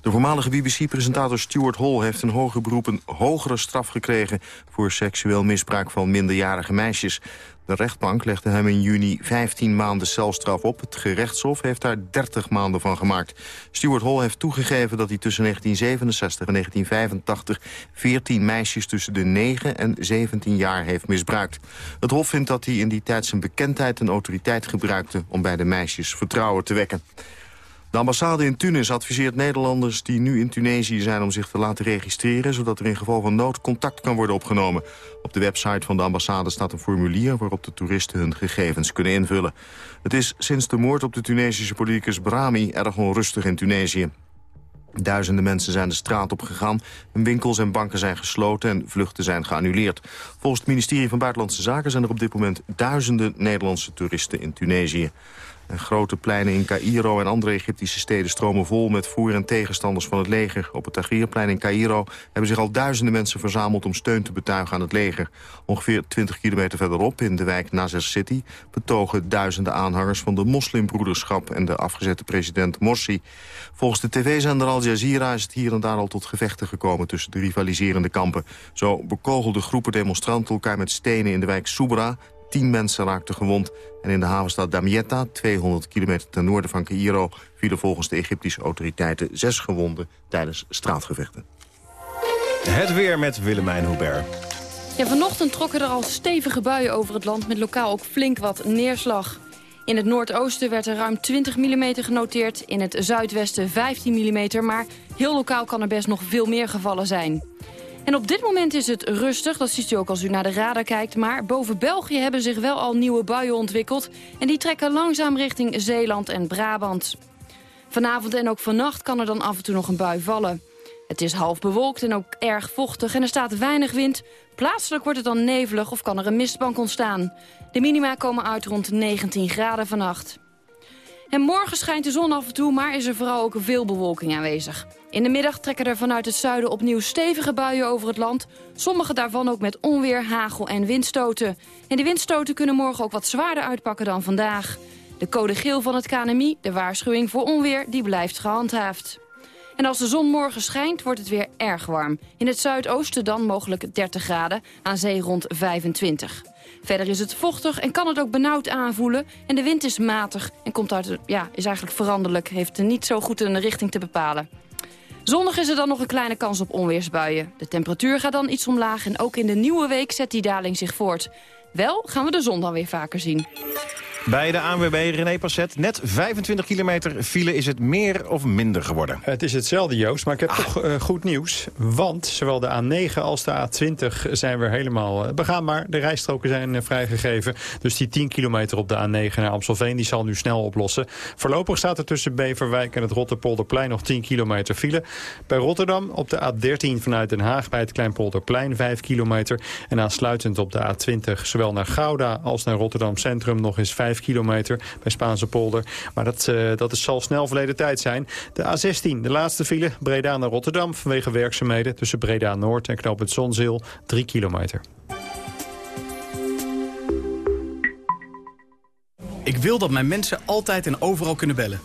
De voormalige BBC-presentator Stuart Hall heeft een hoger beroep een hogere straf gekregen voor seksueel misbruik van minderjarige meisjes. De rechtbank legde hem in juni 15 maanden celstraf op. Het gerechtshof heeft daar 30 maanden van gemaakt. Stuart Hall heeft toegegeven dat hij tussen 1967 en 1985... 14 meisjes tussen de 9 en 17 jaar heeft misbruikt. Het hof vindt dat hij in die tijd zijn bekendheid en autoriteit gebruikte... om bij de meisjes vertrouwen te wekken. De ambassade in Tunis adviseert Nederlanders die nu in Tunesië zijn om zich te laten registreren, zodat er in geval van nood contact kan worden opgenomen. Op de website van de ambassade staat een formulier waarop de toeristen hun gegevens kunnen invullen. Het is sinds de moord op de Tunesische politicus Brahmi erg onrustig in Tunesië. Duizenden mensen zijn de straat op gegaan. Winkels en banken zijn gesloten en vluchten zijn geannuleerd. Volgens het ministerie van Buitenlandse Zaken zijn er op dit moment duizenden Nederlandse toeristen in Tunesië. En grote pleinen in Cairo en andere Egyptische steden stromen vol met voor- en tegenstanders van het leger. Op het Tahrirplein in Cairo hebben zich al duizenden mensen verzameld om steun te betuigen aan het leger. Ongeveer 20 kilometer verderop in de wijk Nazar City betogen duizenden aanhangers van de moslimbroederschap en de afgezette president Morsi. Volgens de tv-zender Al Jazeera is het hier en daar al tot gevechten gekomen tussen de rivaliserende kampen. Zo bekogelden groepen demonstranten elkaar met stenen in de wijk Soubra Tien mensen raakten gewond. En in de havenstad Damietta, 200 kilometer ten noorden van Cairo... vielen volgens de Egyptische autoriteiten zes gewonden tijdens straatgevechten. Het weer met Willemijn Hubert. Ja, vanochtend trokken er al stevige buien over het land... met lokaal ook flink wat neerslag. In het noordoosten werd er ruim 20 mm genoteerd. In het zuidwesten 15 mm, maar heel lokaal kan er best nog veel meer gevallen zijn. En op dit moment is het rustig, dat ziet u ook als u naar de radar kijkt. Maar boven België hebben zich wel al nieuwe buien ontwikkeld. En die trekken langzaam richting Zeeland en Brabant. Vanavond en ook vannacht kan er dan af en toe nog een bui vallen. Het is half bewolkt en ook erg vochtig en er staat weinig wind. Plaatselijk wordt het dan nevelig of kan er een mistbank ontstaan. De minima komen uit rond 19 graden vannacht. En morgen schijnt de zon af en toe, maar is er vooral ook veel bewolking aanwezig. In de middag trekken er vanuit het zuiden opnieuw stevige buien over het land. Sommige daarvan ook met onweer, hagel en windstoten. En de windstoten kunnen morgen ook wat zwaarder uitpakken dan vandaag. De code geel van het KNMI, de waarschuwing voor onweer, die blijft gehandhaafd. En als de zon morgen schijnt, wordt het weer erg warm. In het zuidoosten dan mogelijk 30 graden, aan zee rond 25. Verder is het vochtig en kan het ook benauwd aanvoelen. En de wind is matig en komt uit, ja, is eigenlijk veranderlijk. Heeft niet zo goed een richting te bepalen. Zondag is er dan nog een kleine kans op onweersbuien. De temperatuur gaat dan iets omlaag en ook in de nieuwe week zet die daling zich voort. Wel gaan we de zon dan weer vaker zien. Bij de ANWB René Passet, net 25 kilometer file is het meer of minder geworden. Het is hetzelfde, Joost, maar ik heb Ah. toch eh, goed nieuws. Want zowel de A9 als de A20 zijn weer helemaal uh, begaanbaar. De rijstroken zijn uh, vrijgegeven. Dus die 10 kilometer op de A9 naar Amstelveen die zal nu snel oplossen. Voorlopig staat er tussen Beverwijk en het Rotterpolderplein nog 10 kilometer file. Bij Rotterdam op de A13 vanuit Den Haag bij het Kleinpolderplein 5 kilometer. En aansluitend op de A20 zowel naar Gouda als naar Rotterdam Centrum nog eens 5 kilometer bij Spaanse polder. Maar dat, uh, dat is, zal snel verleden tijd zijn. De A16, de laatste file, Breda naar Rotterdam... vanwege werkzaamheden tussen Breda Noord en Knoop het Zonzeel, 3 kilometer. Ik wil dat mijn mensen altijd en overal kunnen bellen.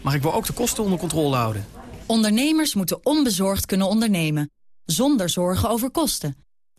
Maar ik wil ook de kosten onder controle houden. Ondernemers moeten onbezorgd kunnen ondernemen. Zonder zorgen over kosten.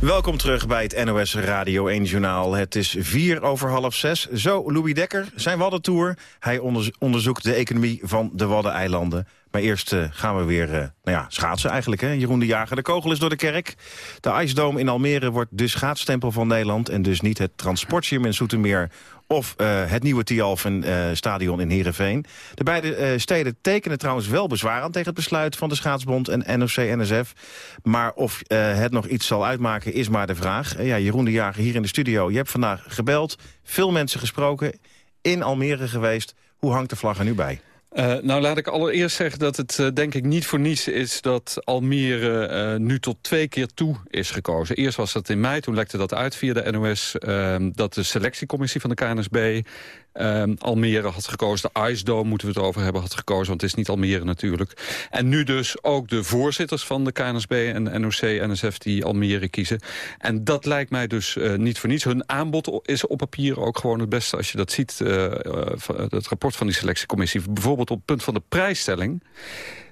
Welkom terug bij het NOS Radio 1 Journaal. Het is vier over half zes. Zo, Louis Dekker, zijn Waddentour. Hij onderzoekt de economie van de Waddeneilanden. Maar eerst uh, gaan we weer uh, nou ja, schaatsen eigenlijk. Hè? Jeroen de Jager, de kogel is door de kerk. De IJsdoom in Almere wordt de schaatstempel van Nederland... en dus niet het transportgym in Soetermeer... of uh, het nieuwe Tialfen stadion in Heerenveen. De beide steden tekenen trouwens wel bezwaar aan... tegen het besluit van de Schaatsbond en NOC-NSF. Maar of het nog iets zal uitmaken is maar de vraag. ja, Jeroen de Jager hier in de studio. Je hebt vandaag gebeld, veel mensen gesproken, in Almere geweest. Hoe hangt de vlag er nu bij? Uh, nou, laat ik allereerst zeggen dat het uh, denk ik niet voor niets is... dat Almere uh, nu tot twee keer toe is gekozen. Eerst was dat in mei, toen lekte dat uit via de NOS... dat de selectiecommissie van de KNSB Um, Almere had gekozen, de Ice Dome moeten we het over hebben, had gekozen. Want het is niet Almere natuurlijk. En nu dus ook de voorzitters van de KNSB en NOC, NSF die Almere kiezen. En dat lijkt mij dus uh, niet voor niets. Hun aanbod is op papier ook gewoon het beste als je dat ziet. Uh, het rapport van die selectiecommissie. Bijvoorbeeld op het punt van de prijsstelling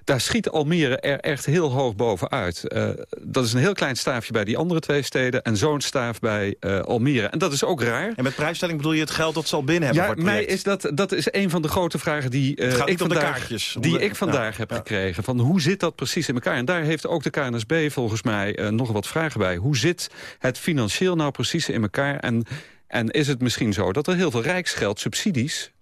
daar schiet Almere er echt heel hoog bovenuit. Uh, dat is een heel klein staafje bij die andere twee steden... en zo'n staaf bij uh, Almere. En dat is ook raar. En met prijsstelling bedoel je het geld dat ze al binnen hebben ja, voor mij is dat, dat is een van de grote vragen die, uh, ik, vandaag, die de, ik vandaag ja, heb ja. gekregen. Van hoe zit dat precies in elkaar? En daar heeft ook de KNSB volgens mij nog wat vragen bij. Hoe zit het financieel nou precies in elkaar? En En is het misschien zo dat er heel veel rijksgeld, subsidies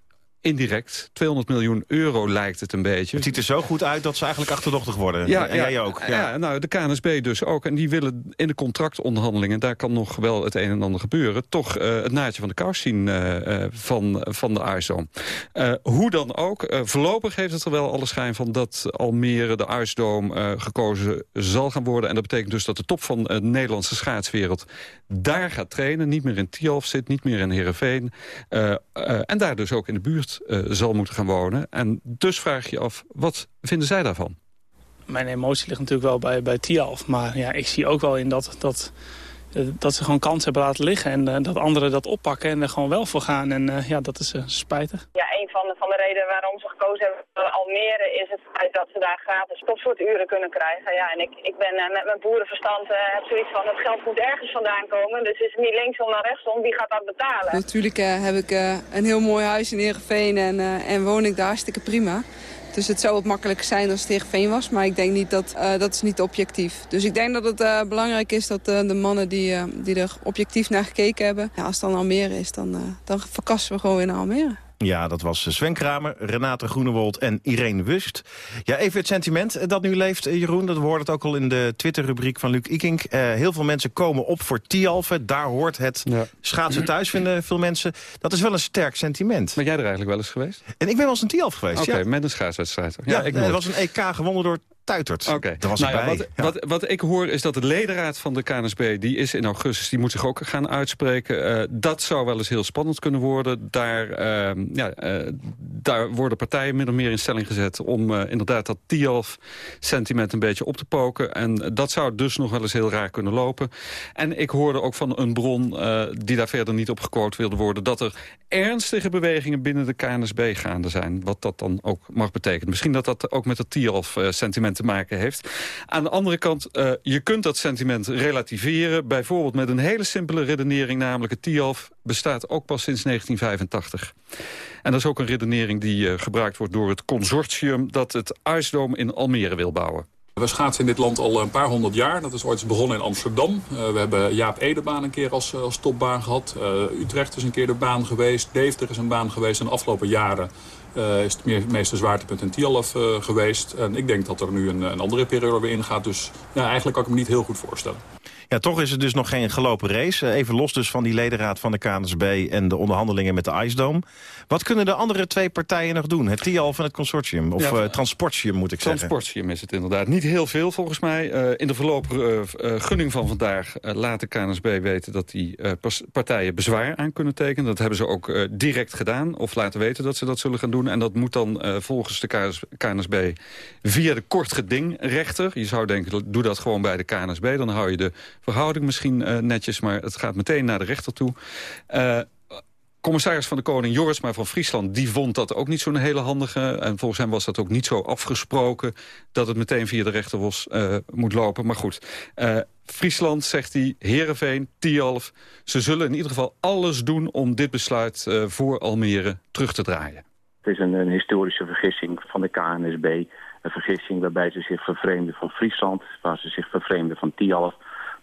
indirect 200 miljoen euro lijkt het een beetje. Het ziet er zo goed uit dat ze eigenlijk achterdochtig worden. Ja, en jij ook. Ja. ja. nou, de KNSB dus ook. En die willen in de contractonderhandelingen... daar kan nog wel het een en ander gebeuren... toch uh, het naadje van de kous zien uh, van, van de. Uh, hoe dan ook, voorlopig heeft het er wel alle schijn van... dat Almere, de IJsdoom, gekozen zal gaan worden. En dat betekent dus dat de top van de Nederlandse schaatswereld... daar gaat trainen, niet meer in Tialf zit, niet meer in Heerenveen. en daar dus ook in de buurt uh, zal moeten gaan wonen. En dus vraag je af, wat vinden zij daarvan? Mijn emotie ligt natuurlijk wel bij, bij Tialf. Maar ja, ik zie ook wel in dat, dat, eh, dat ze gewoon kansen hebben laten liggen. En uh, dat anderen dat oppakken en er gewoon wel voor gaan. En uh, ja, dat is spijtig. Ja, een van de, van de redenen waarom ze gekozen hebben voor Almere... is het feit dat ze daar gratis topsoorturen kunnen krijgen. Ja, en ik, ik ben met mijn boerenverstand heb zoiets van... het geld moet ergens vandaan komen. Dus is het niet linksom naar rechtsom. Wie gaat dat betalen? Natuurlijk heb ik een heel mooi huis in Heerenveen en, en woon ik daar hartstikke prima. Dus het zou wat makkelijker zijn als het Veen was. Maar ik denk niet dat, uh, dat is niet objectief. Dus ik denk dat het uh, belangrijk is dat uh, de mannen die, die er objectief naar gekeken hebben... Ja, als het dan Almere is, dan, dan verkassen we gewoon naar Almere. Ja, dat was Sven Kramer, Renate Groenewold en Irene Wust. Ja, even het sentiment dat nu leeft, Jeroen. Dat hoorde het ook al in de Twitter-rubriek van Luc Ikink. Uh, heel veel mensen komen op voor Tialfe. Daar hoort het ja. schaatsen thuis, vinden veel mensen. Dat is wel een sterk sentiment. Ben jij er eigenlijk wel eens geweest? En ik ben wel eens een Tialf geweest, Oké, ja. met een schaatswedstrijd. Ja, ja ik het was een EK gewonnen door Oké. Dat was nou. Ja, wat, ja. wat, wat, ik hoor is dat de ledenraad van de KNSB... die is in augustus, die moet zich ook gaan uitspreken. Uh, dat zou wel eens heel spannend kunnen worden. Daar, uh, ja, uh, daar worden partijen min of meer in stelling gezet... om inderdaad dat Tialf-sentiment een beetje op te poken. En dat zou dus nog wel eens heel raar kunnen lopen. En ik hoorde ook van een bron die daar verder niet op gequote wilde worden... dat er ernstige bewegingen binnen de KNSB gaande zijn. Wat dat dan ook mag betekenen. Misschien dat dat ook met het Tialf-sentiment te maken heeft. Aan de andere kant, uh, je kunt dat sentiment relativeren. Bijvoorbeeld met een hele simpele redenering, namelijk het TIAF bestaat ook pas sinds 1985. En dat is ook een redenering die uh, gebruikt wordt door het consortium... dat het IJsdoom in Almere wil bouwen. We schaatsen in dit land al een paar honderd jaar. Dat is ooit begonnen in Amsterdam. Uh, we hebben Jaap Edebaan een keer als, als topbaan gehad. Utrecht is een keer de baan geweest. Deventer is een baan geweest. En de afgelopen jaren uh, is het meeste zwaartepunt in Tialf uh, geweest. En ik denk dat er nu een, een andere periode weer ingaat. Dus eigenlijk kan ik me niet heel goed voorstellen. Ja, toch is het dus nog geen gelopen race. Even los dus van die ledenraad van de KNSB en de onderhandelingen met de IJsdoom. Wat kunnen de andere twee partijen nog doen? Het TIALF en het consortium? Of ja, uh, transportium moet ik zeggen. Transportium is het inderdaad. Niet heel veel volgens mij. Uh, in de voorlopige uh, gunning van vandaag laat de KNSB weten... dat die partijen bezwaar aan kunnen tekenen. Dat hebben ze ook direct gedaan. Of laten weten dat ze dat zullen gaan doen. En dat moet dan volgens de KNS, KNSB via de kortgedingrechter. Je zou denken, doe dat gewoon bij de KNSB. Dan hou je de verhouding misschien netjes, maar het gaat meteen naar de rechter toe. Commissaris van de Koning Jorisma van Friesland... die vond dat ook niet zo'n hele handige... en volgens hem was dat ook niet zo afgesproken... dat het meteen via de rechter was, uh, moet lopen. Maar goed, Friesland, zegt hij, Heerenveen, Tialf... ze zullen in ieder geval alles doen om dit besluit voor Almere terug te draaien. Het is een, een historische vergissing van de KNSB... een vergissing waarbij ze zich vervreemden van Friesland... waar ze zich vervreemden van Tialf...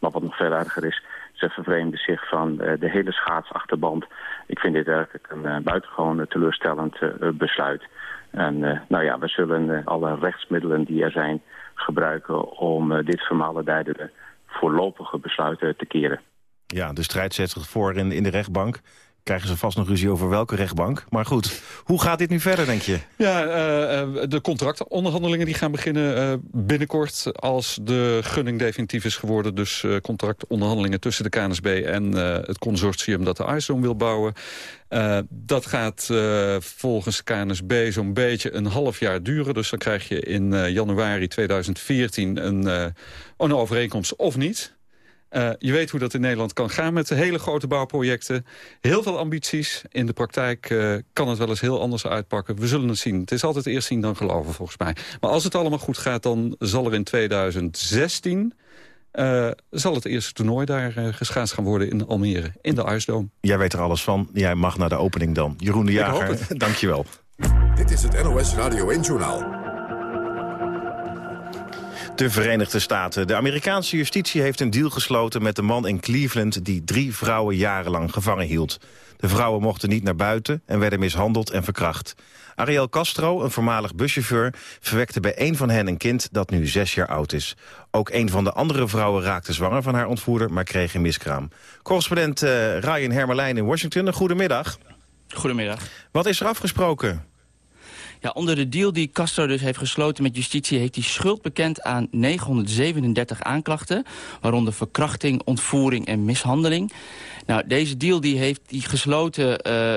Maar wat nog veel erger is, ze vervreemden zich van uh, de hele schaatsachterband. Ik vind dit werkelijk een uh, buitengewoon teleurstellend uh, besluit. En nou ja, we zullen alle rechtsmiddelen die er zijn gebruiken om dit vermalendijde voorlopige besluiten te keren. Ja, de strijd zet zich voor in, in de rechtbank krijgen ze vast nog ruzie over welke rechtbank. Maar goed, hoe gaat dit nu verder, denk je? Ja, uh, de contractonderhandelingen die gaan beginnen uh, binnenkort... als de gunning definitief is geworden. Dus uh, contractonderhandelingen tussen de KNSB en het consortium... dat de IJsdom wil bouwen. dat gaat volgens KNSB zo'n beetje een half jaar duren. Dus dan krijg je in januari 2014 een, een overeenkomst of niet... Uh, je weet hoe dat in Nederland kan gaan met hele grote bouwprojecten. Heel veel ambities. In de praktijk uh, kan het wel eens heel anders uitpakken. We zullen het zien. Het is altijd eerst zien dan geloven volgens mij. Maar als het allemaal goed gaat, dan zal er in 2016... Uh, zal het eerste toernooi daar uh, geschaatst gaan worden in Almere, in de IJsdoom. Jij weet er alles van. Jij mag naar de opening dan. Jeroen de Jager, <laughs> dank je wel. Dit is het NOS Radio 1-journaal. De Verenigde Staten. De Amerikaanse justitie heeft een deal gesloten met de man in Cleveland... die drie vrouwen jarenlang gevangen hield. De vrouwen mochten niet naar buiten en werden mishandeld en verkracht. Ariel Castro, een voormalig buschauffeur, verwekte bij een van hen een kind dat nu zes jaar oud is. Ook een van de andere vrouwen raakte zwanger van haar ontvoerder, maar kreeg een miskraam. Correspondent uh, Ryan Hermelijn in Washington, goedemiddag. Goedemiddag. Wat is er afgesproken? Ja, onder de deal die Castro dus heeft gesloten met justitie... heeft hij schuld bekend aan 937 aanklachten... waaronder verkrachting, ontvoering en mishandeling. Nou, deze deal die heeft hij gesloten uh,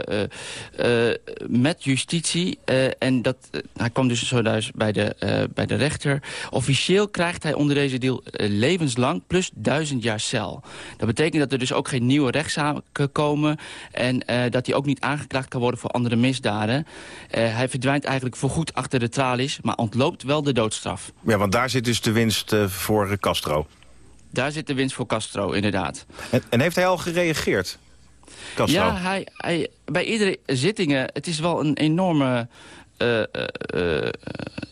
uh, met justitie. en dat, hij kwam dus zo bij de, bij de rechter. Officieel krijgt hij onder deze deal levenslang plus duizend jaar cel. Dat betekent dat er dus ook geen nieuwe rechtszaken komen... en dat hij ook niet aangeklaagd kan worden voor andere misdaden. hij verdwijnt eigenlijk voorgoed achter de tralies... maar ontloopt wel de doodstraf. Ja, want daar zit dus de winst voor Castro. Daar zit de winst voor Castro, inderdaad. En, en heeft hij al gereageerd? Castro? Ja, hij, hij, bij iedere zittingen... Het is wel een enorme uh, uh,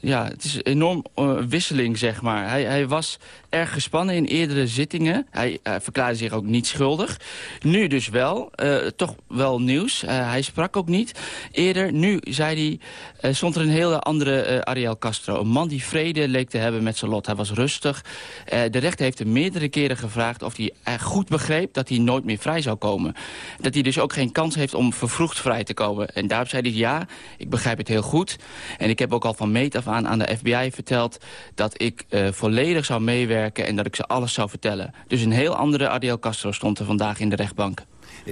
ja, het is enorm wisseling, zeg maar. Hij, hij was erg gespannen in eerdere zittingen. Hij verklaarde zich ook niet schuldig. Nu dus wel. toch wel nieuws. hij sprak ook niet. Eerder, nu zei hij, stond er een hele andere Ariel Castro. Een man die vrede leek te hebben met zijn lot. Hij was rustig. de rechter heeft hem meerdere keren gevraagd of hij goed begreep... dat hij nooit meer vrij zou komen. Dat hij dus ook geen kans heeft om vervroegd vrij te komen. En daarop zei hij, ja, ik begrijp het heel goed goed. En ik heb ook al van meet af aan aan de FBI verteld... dat ik uh, volledig zou meewerken en dat ik ze alles zou vertellen. Dus een heel andere Ariel Castro stond er vandaag in de rechtbank.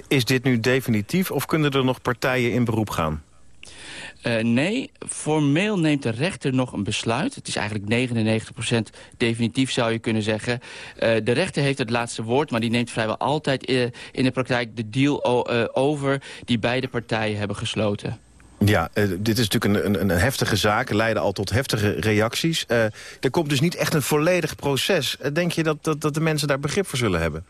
Is dit nu definitief of kunnen er nog partijen in beroep gaan? Uh, nee, formeel neemt de rechter nog een besluit. Het is eigenlijk 99% definitief, zou je kunnen zeggen. Uh, de rechter heeft het laatste woord, maar die neemt vrijwel altijd in de praktijk de deal over... die beide partijen hebben gesloten. Ja, uh, dit is natuurlijk een, een, een, heftige zaak, leiden al tot heftige reacties. Uh, er komt dus niet echt een volledig proces. Uh, denk je dat, dat, dat de mensen daar begrip voor zullen hebben?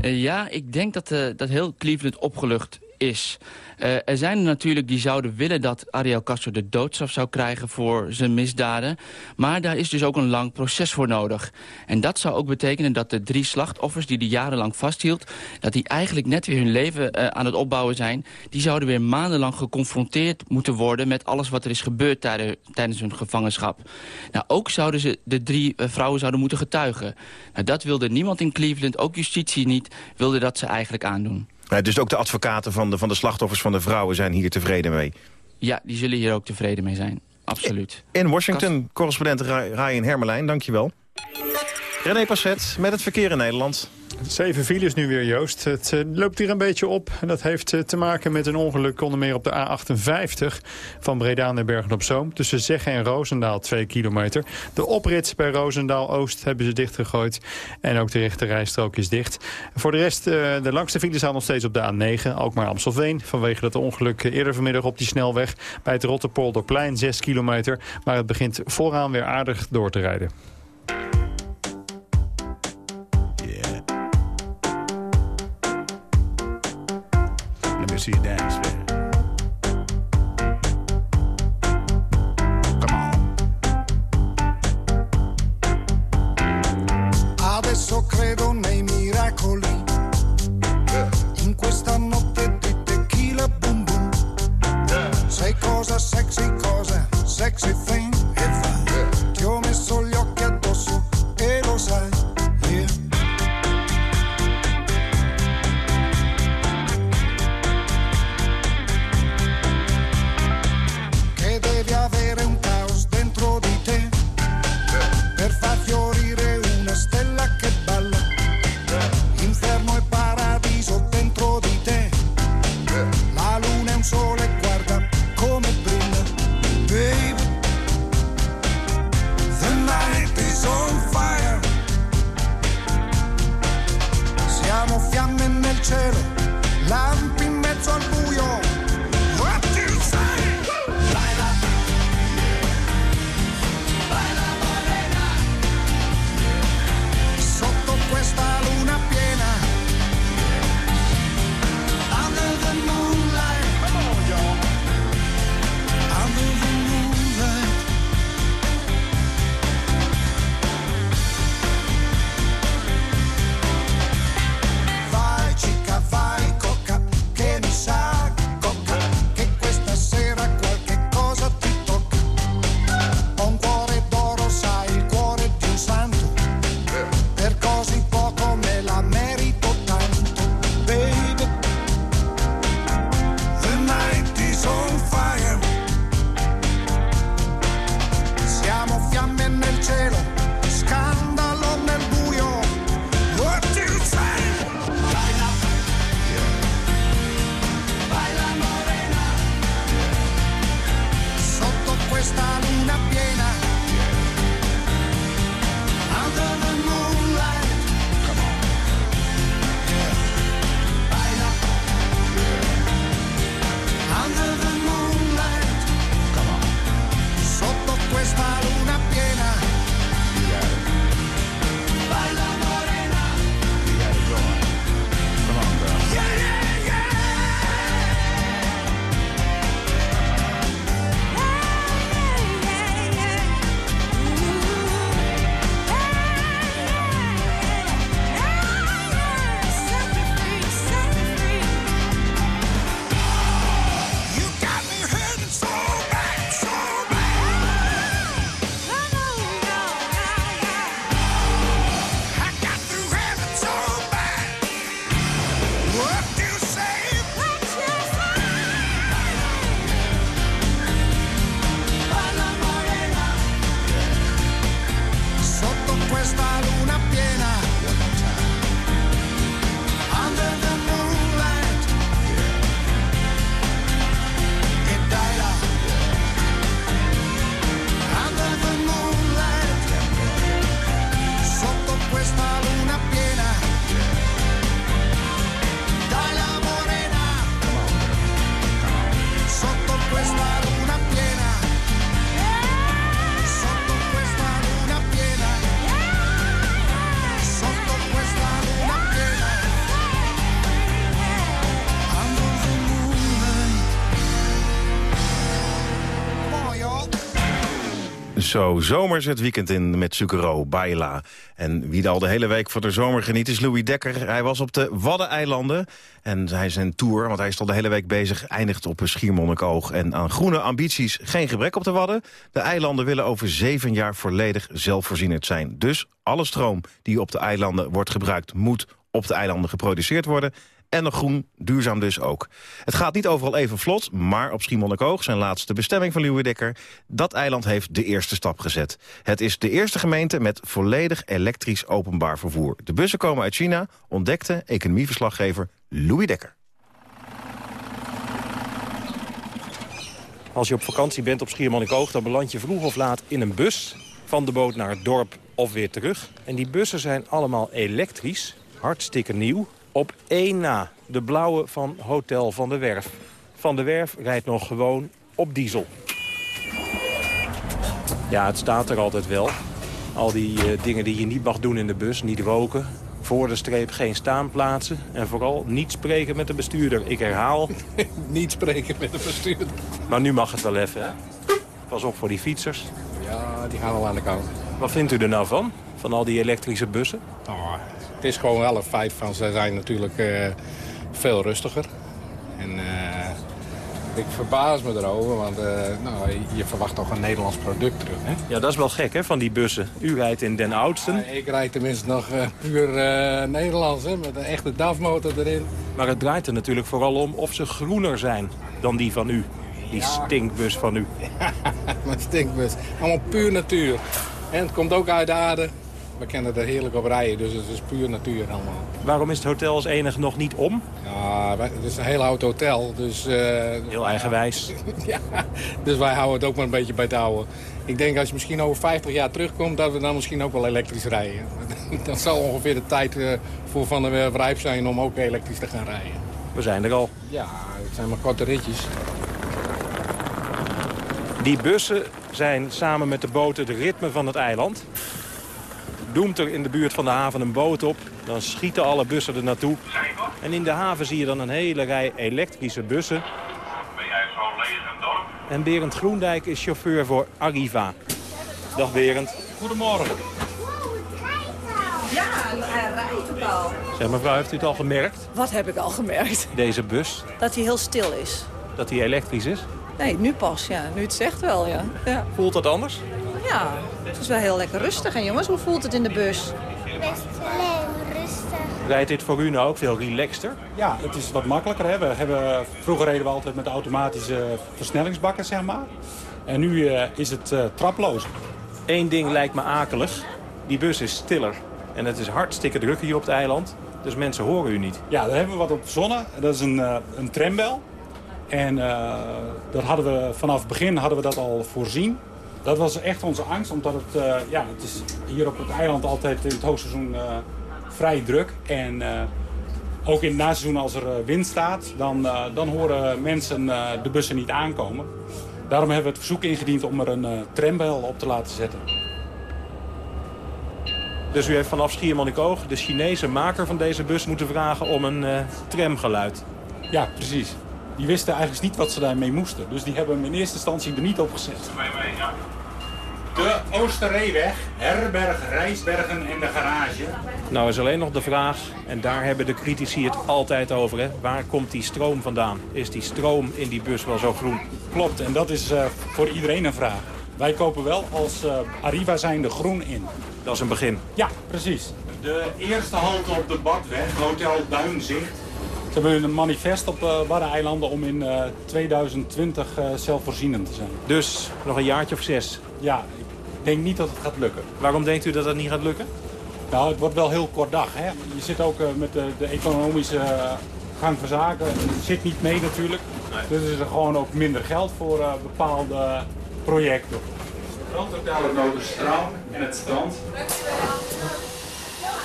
ja, ik denk dat, dat heel Cleveland opgelucht is. Uh, er zijn er natuurlijk die zouden willen dat Ariel Castro de doodstraf zou krijgen voor zijn misdaden. Maar daar is dus ook een lang proces voor nodig. En dat zou ook betekenen dat de drie slachtoffers die hij jarenlang vasthield... dat die eigenlijk net weer hun leven uh, aan het opbouwen zijn... die zouden weer maandenlang geconfronteerd moeten worden... met alles wat er is gebeurd tijdens hun gevangenschap. Nou, ook zouden ze de drie uh, vrouwen zouden moeten getuigen. Nou, dat wilde niemand in Cleveland, ook justitie niet... wilde dat ze eigenlijk aandoen. Ja, dus ook de advocaten van de, van de slachtoffers van de vrouwen zijn hier tevreden mee? Ja, die zullen hier ook tevreden mee zijn. Absoluut. In Washington, Kast correspondent Ryan Hermelijn, dankjewel. René Passet met het verkeer in Nederland. Zeven files nu weer, Joost. Het uh, loopt hier een beetje op. En dat heeft uh, te maken met een ongeluk onder meer op de A58... van Breda naar Bergen-op-Zoom. Tussen Zeggen en Roosendaal, 2 kilometer. De oprit bij Roosendaal-Oost hebben ze dichtgegooid. En ook de rechterrijstrook is dicht. Voor de rest, uh, de langste files staan nog steeds op de A9. Ook maar Amstelveen, vanwege dat ongeluk eerder vanmiddag op die snelweg. Bij het Rotterpolderplein, 6 kilometer. Maar het begint vooraan weer aardig door te rijden. See you dance, baby. Come on. Adesso credo nei miracoli. In questa notte di tequila boom boom. Sei cosa sexy, cosa sexy Zo, zomers het weekend in met Sucero, Baila. En wie al de hele week van de zomer geniet is Louis Dekker. Hij was op de Waddeneilanden en hij zijn tour, want hij is al de hele week bezig... eindigt op een Schiermonnikoog. En aan groene ambities geen gebrek op de Wadden. De eilanden willen over zeven jaar volledig zelfvoorzienend zijn. Dus alle stroom die op de eilanden wordt gebruikt... moet op de eilanden geproduceerd worden en nog groen, duurzaam dus ook. Het gaat niet overal even vlot, maar op Schiermonnikoog... zijn laatste bestemming van Louis Dekker... dat eiland heeft de eerste stap gezet. Het is de eerste gemeente met volledig elektrisch openbaar vervoer. De bussen komen uit China, ontdekte economieverslaggever Louis Dekker. Als je op vakantie bent op Schiermonnikoog... dan beland je vroeg of laat in een bus van de boot naar het dorp of weer terug. En die bussen zijn allemaal elektrisch, hartstikke nieuw op één na. De blauwe van Hotel Van de Werf. Van de Werf rijdt nog gewoon op diesel. Ja, het staat er altijd wel. Al die uh, dingen die je niet mag doen in de bus. Niet roken, voor de streep geen staanplaatsen. En vooral niet spreken met de bestuurder. Ik herhaal. <laughs> niet spreken met de bestuurder. Maar nu mag het wel even, hè? Pas op voor die fietsers. Ja, die gaan al aan de kant. Wat vindt u er nou van? Van al die elektrische bussen? Oh, het is gewoon wel een feit van ze zijn natuurlijk uh, veel rustiger. En uh, ik verbaas me erover, want uh, nou, je verwacht toch een Nederlands product terug. Hè? Ja, dat is wel gek hè, van die bussen. U rijdt in Den Oudsten. Ja, ik rijd tenminste nog puur Nederlands, hè, met een echte DAF-motor erin. Maar het draait er natuurlijk vooral om of ze groener zijn dan die van u. Die ja. stinkbus van u. Ja, <laughs> mijn stinkbus. Allemaal puur natuur. En het komt ook uit de aarde we kennen er heerlijk op rijden, dus het is puur natuur allemaal. Waarom is het hotel als enig nog niet om? Ja, het is een heel oud hotel, dus... Uh, heel eigenwijs. <laughs> ja, dus wij houden het ook maar een beetje bij het houden. Ik denk als je misschien over 50 jaar terugkomt, dat we dan misschien ook wel elektrisch rijden. <laughs> dat zal ongeveer de tijd uh, voor Van der Werf rijp zijn om ook elektrisch te gaan rijden. We zijn er al. Ja, het zijn maar korte ritjes. Die bussen zijn samen met de boten het ritme van het eiland doemt er in de buurt van de haven een boot op. Dan schieten alle bussen er naartoe. En in de haven zie je dan een hele rij elektrische bussen. Ben jij dorp? En Berend Groendijk is chauffeur voor Arriva. Dag Berend. Goedemorgen. Ja, hij rijdt ook al. Zeg mevrouw, heeft u het al gemerkt? Wat heb ik al gemerkt? Deze bus? Dat hij heel stil is. Dat hij elektrisch is? Nee, nu pas, ja. Nu het zegt wel, ja. ja. Voelt dat anders? Ja, het is wel heel lekker rustig. En jongens, hoe voelt het in de bus? Best leuk, rustig. Rijdt dit voor u nou ook veel relaxter? Ja, het is wat makkelijker. Hè. We hebben, vroeger reden we altijd met automatische versnellingsbakken, zeg maar. En nu uh, is het uh, traploos. Eén ding lijkt me akelig. Die bus is stiller. En het is hartstikke druk hier op het eiland. Dus mensen horen u niet. Ja, daar hebben we wat op verzonnen. Dat is een, uh, een trambel. En dat hadden we, vanaf het begin hadden we dat al voorzien. Dat was echt onze angst, omdat het, uh, ja, het is hier op het eiland altijd in het hoogseizoen uh, vrij druk. En uh, ook in het naseizoen als er wind staat, dan, dan horen mensen de bussen niet aankomen. Daarom hebben we het verzoek ingediend om er een trambel op te laten zetten. Dus u heeft vanaf Schiermonnikoog de Chinese maker van deze bus moeten vragen om een tramgeluid? Ja, precies. Die wisten eigenlijk niet wat ze daarmee moesten. Dus die hebben hem in eerste instantie er niet op gezet. De Oosterreeweg, Herberg, Rijsbergen en de garage. Nou is alleen nog de vraag, en daar hebben de critici het altijd over. Hè? Waar komt die stroom vandaan? Is die stroom in die bus wel zo groen? Klopt, en dat is uh, voor iedereen een vraag. Wij kopen wel als uh, Arriva zijn de groen in. Dat is een begin. Ja, precies. De eerste halte op de Badweg, Hotel Duinzicht. Ze hebben een manifest op uh, Waddeneilanden om in uh, 2020 uh, zelfvoorzienend te zijn. Dus nog een jaartje of zes? Ja, ik denk niet dat het gaat lukken. Waarom denkt u dat dat niet gaat lukken? Nou, het wordt wel heel kort dag. Hè? Je zit ook uh, met de, de economische gang van zaken. Het zit niet mee natuurlijk. Nee. Dus is er gewoon ook minder geld voor bepaalde projecten. Strandhotel het Noorderstraal en het strand.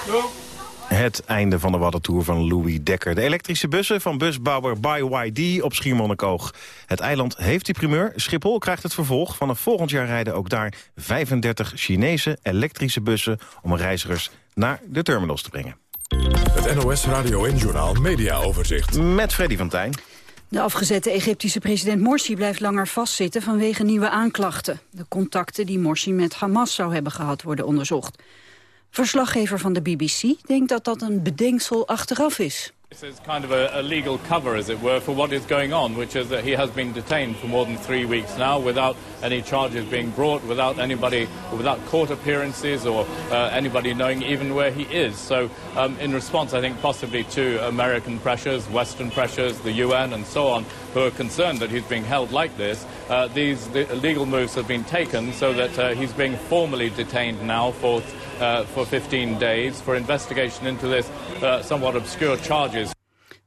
Doei. Het einde van de Waddentour van Louis Dekker. De elektrische bussen van busbouwer BYD op Schiermonnikoog. Het eiland heeft die primeur. Schiphol krijgt het vervolg. Vanaf volgend jaar rijden ook daar 35 Chinese elektrische bussen... om reizigers naar de terminals te brengen. Het NOS Radio en Journaal Media Overzicht. Met Freddy van Tijn. De afgezette Egyptische president Morsi blijft langer vastzitten vanwege nieuwe aanklachten. De contacten die Morsi met Hamas zou hebben gehad worden onderzocht. Verslaggever van de BBC denkt dat dat een bedenksel achteraf is. It's kind of a, a, legal cover, as it were, for what is going on, which is that he has been detained for more than three weeks now without any charges being brought, without anybody, without court appearances or uh, anybody knowing even where he is. So, um, in response, I think possibly to American pressures, Western pressures, the UN, and so on, who are concerned that he's being held like this, uh, these the legal moves have been taken so that uh, he's being formally detained now for for 15 days for investigation into this uh, somewhat obscure charges.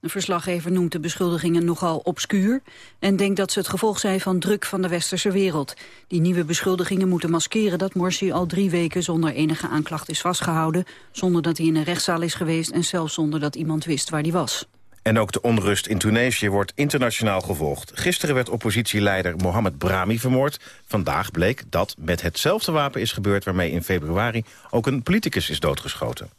De verslaggever noemt de beschuldigingen nogal obscuur... en denkt dat ze het gevolg zijn van druk van de westerse wereld. Die nieuwe beschuldigingen moeten maskeren dat Morsi al drie weken... zonder enige aanklacht is vastgehouden... zonder dat hij in een rechtszaal is geweest... en zelfs zonder dat iemand wist waar hij was. En ook de onrust in Tunesië wordt internationaal gevolgd. Gisteren werd oppositieleider Mohamed Brahmi vermoord. Vandaag bleek dat met hetzelfde wapen is gebeurd... waarmee in februari ook een politicus is doodgeschoten.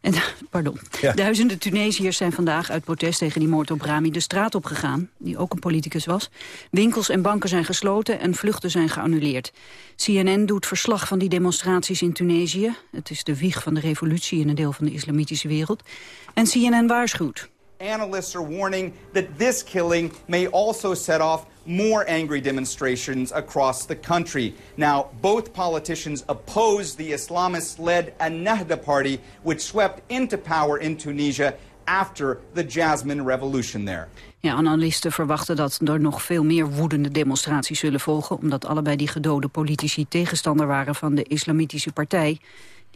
En, <laughs> pardon. Duizenden Tunesiërs zijn vandaag uit protest tegen die moord op Brahmi de straat opgegaan, die ook een politicus was. Winkels en banken zijn gesloten en vluchten zijn geannuleerd. CNN doet verslag van die demonstraties in Tunesië. Het is de wieg van de revolutie in een deel van de islamitische wereld. En CNN waarschuwt. Analysts are warning that this killing may also set off more angry demonstrations across the country. Now, both politicians oppose the Islamist-led Ennahda party, which swept into power in Tunisia after the Jasmine revolution there. Ja, analisten verwachten dat er nog veel meer woedende demonstraties zullen volgen... omdat allebei die gedode politici tegenstander waren van de islamitische partij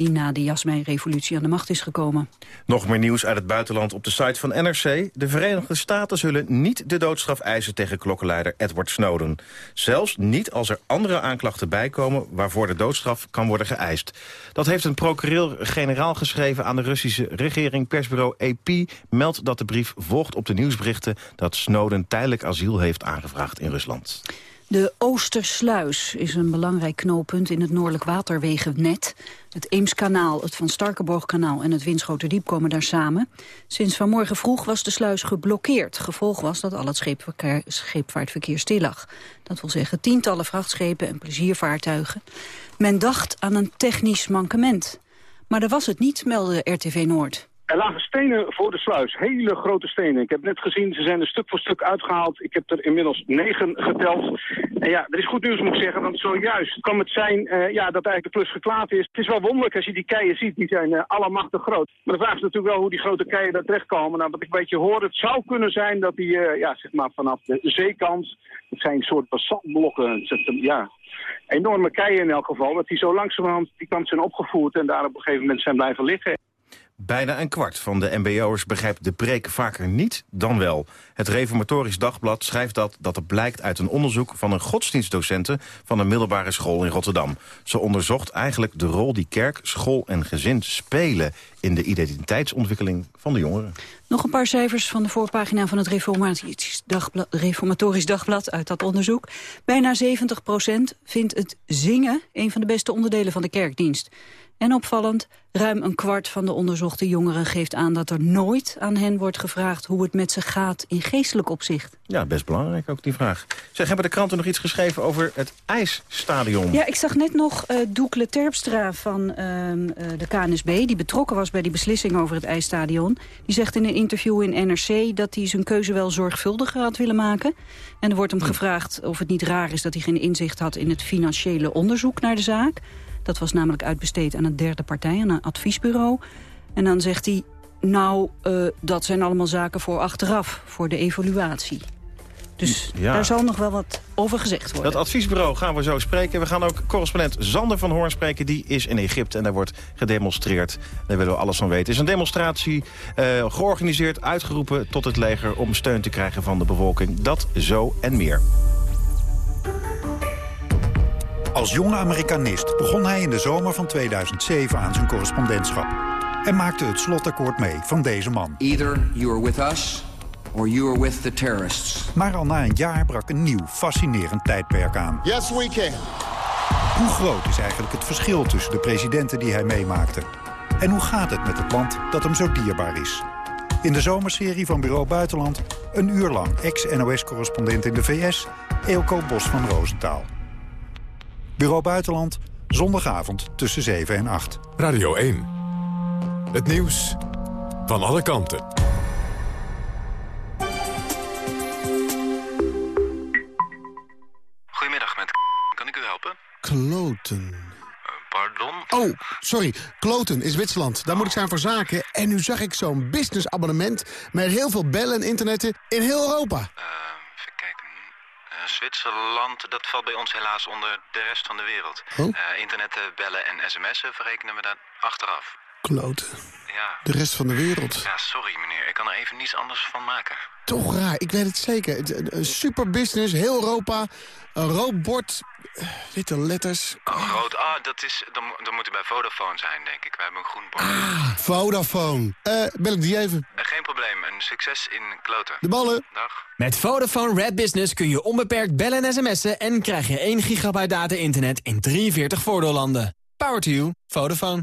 die na de Jasmijn-revolutie aan de macht is gekomen. Nog meer nieuws uit het buitenland op de site van NRC. De Verenigde Staten zullen niet de doodstraf eisen tegen klokkenleider Edward Snowden. Zelfs niet als er andere aanklachten bijkomen waarvoor de doodstraf kan worden geëist. Dat heeft een procureur-generaal geschreven aan de Russische regering. Persbureau AP meldt dat de brief volgt op de nieuwsberichten dat Snowden tijdelijk asiel heeft aangevraagd in Rusland. De Oostersluis is een belangrijk knooppunt in het Noordelijk Waterwegennet. Het Eemskanaal, het Van Starkenborgkanaal en het Winschoterdiep komen daar samen. Sinds vanmorgen vroeg was de sluis geblokkeerd. Gevolg was dat al het scheepvaartverkeer, stillag. Dat wil zeggen tientallen vrachtschepen en pleziervaartuigen. Men dacht aan een technisch mankement. Maar dat was het niet, meldde RTV Noord. Er lagen stenen voor de sluis, hele grote stenen. Ik heb net gezien, ze zijn er stuk voor stuk uitgehaald. Ik heb er inmiddels negen geteld. En ja, er is goed nieuws moet ik zeggen, want zojuist kan het zijn uh, ja, dat eigenlijk de plus geklaard is. Het is wel wonderlijk als je die keien ziet, die zijn uh, allemachtig groot. Maar de vraag is natuurlijk wel hoe die grote keien daar terechtkomen. Nou, wat ik een beetje hoor, het zou kunnen zijn dat die, uh, ja, zeg maar vanaf de zeekant, het zijn een soort basaltblokken, ja, enorme keien in elk geval, dat die zo langzamerhand die kant zijn opgevoerd en daar op een gegeven moment zijn blijven liggen. Bijna een kwart van de mbo'ers begrijpt de preek vaker niet dan wel. Het Reformatorisch Dagblad schrijft dat dat het blijkt uit een onderzoek... van een godsdienstdocenten van een middelbare school in Rotterdam. Ze onderzocht eigenlijk de rol die kerk, school en gezin spelen... in de identiteitsontwikkeling van de jongeren. Nog een paar cijfers van de voorpagina van het Reformatorisch Dagblad, Reformatorisch Dagblad uit dat onderzoek. Bijna 70% vindt het zingen een van de beste onderdelen van de kerkdienst. En opvallend, ruim een kwart van de onderzochte jongeren geeft aan dat er nooit aan hen wordt gevraagd hoe het met ze gaat in geestelijk opzicht. Ja, best belangrijk ook die vraag. Zeg, hebben de kranten nog iets geschreven over het ijsstadion? Ja, ik zag net nog uh, Doekle Terpstra van uh, de KNSB, die betrokken was bij die beslissing over het ijsstadion. Die zegt in een interview in NRC dat hij zijn keuze wel zorgvuldiger had willen maken. En er wordt hem hm. gevraagd of het niet raar is dat hij geen inzicht had in het financiële onderzoek naar de zaak. Dat was namelijk uitbesteed aan een derde partij, aan een adviesbureau. En dan zegt hij, nou, uh, dat zijn allemaal zaken voor achteraf, voor de evaluatie. Dus ja. daar zal nog wel wat over gezegd worden. Dat adviesbureau gaan we zo spreken. We gaan ook correspondent Zander van Hoorn spreken. Die is in Egypte en daar wordt gedemonstreerd. Daar willen we alles van weten. Het is een demonstratie uh, georganiseerd, uitgeroepen tot het leger... om steun te krijgen van de bevolking. Dat, zo en meer. Als jonge Amerikanist begon hij in de zomer van 2007 aan zijn correspondentschap. En maakte het slotakkoord mee van deze man. Either you are with us or you are with the terrorists. Maar al na een jaar brak een nieuw, fascinerend tijdperk aan. Yes, we can. Hoe groot is eigenlijk het verschil tussen de presidenten die hij meemaakte? En hoe gaat het met het land dat hem zo dierbaar is? In de zomerserie van Bureau Buitenland... een uur lang ex-NOS-correspondent in de VS... Eelco Bos van Roosentaal. Bureau Buitenland, zondagavond tussen 7 en 8. Radio 1. Het nieuws van alle kanten. Goedemiddag, met kan ik u helpen? Kloten. Pardon? Oh, sorry. Kloten is Zwitserland. Daar moet ik zijn voor zaken. En nu zag ik zo'n businessabonnement... met heel veel bellen en internetten in heel Europa. Eh, Zwitserland, dat valt bij ons helaas onder de rest van de wereld. Oh? Eh, internetten, bellen en sms'en verrekenen we daar achteraf. Kloten. Ja. De rest van de wereld. Ja, sorry meneer. Ik kan er even niets anders van maken. Toch raar, ik weet het zeker. Een, super business, heel Europa. Een rood bord, witte letters. Oh, rood. Ah, dat is... Dan, dan moet u bij Vodafone zijn, denk ik. Wij hebben een groen bord. Ah, Vodafone. Eh, bel ik die even. Eh, geen probleem. Een succes in kloten. De ballen. Dag. Met Vodafone Red Business kun je onbeperkt bellen en sms'en... en krijg je 1 gigabyte data-internet in 43 voordeellanden. Power to you. Vodafone.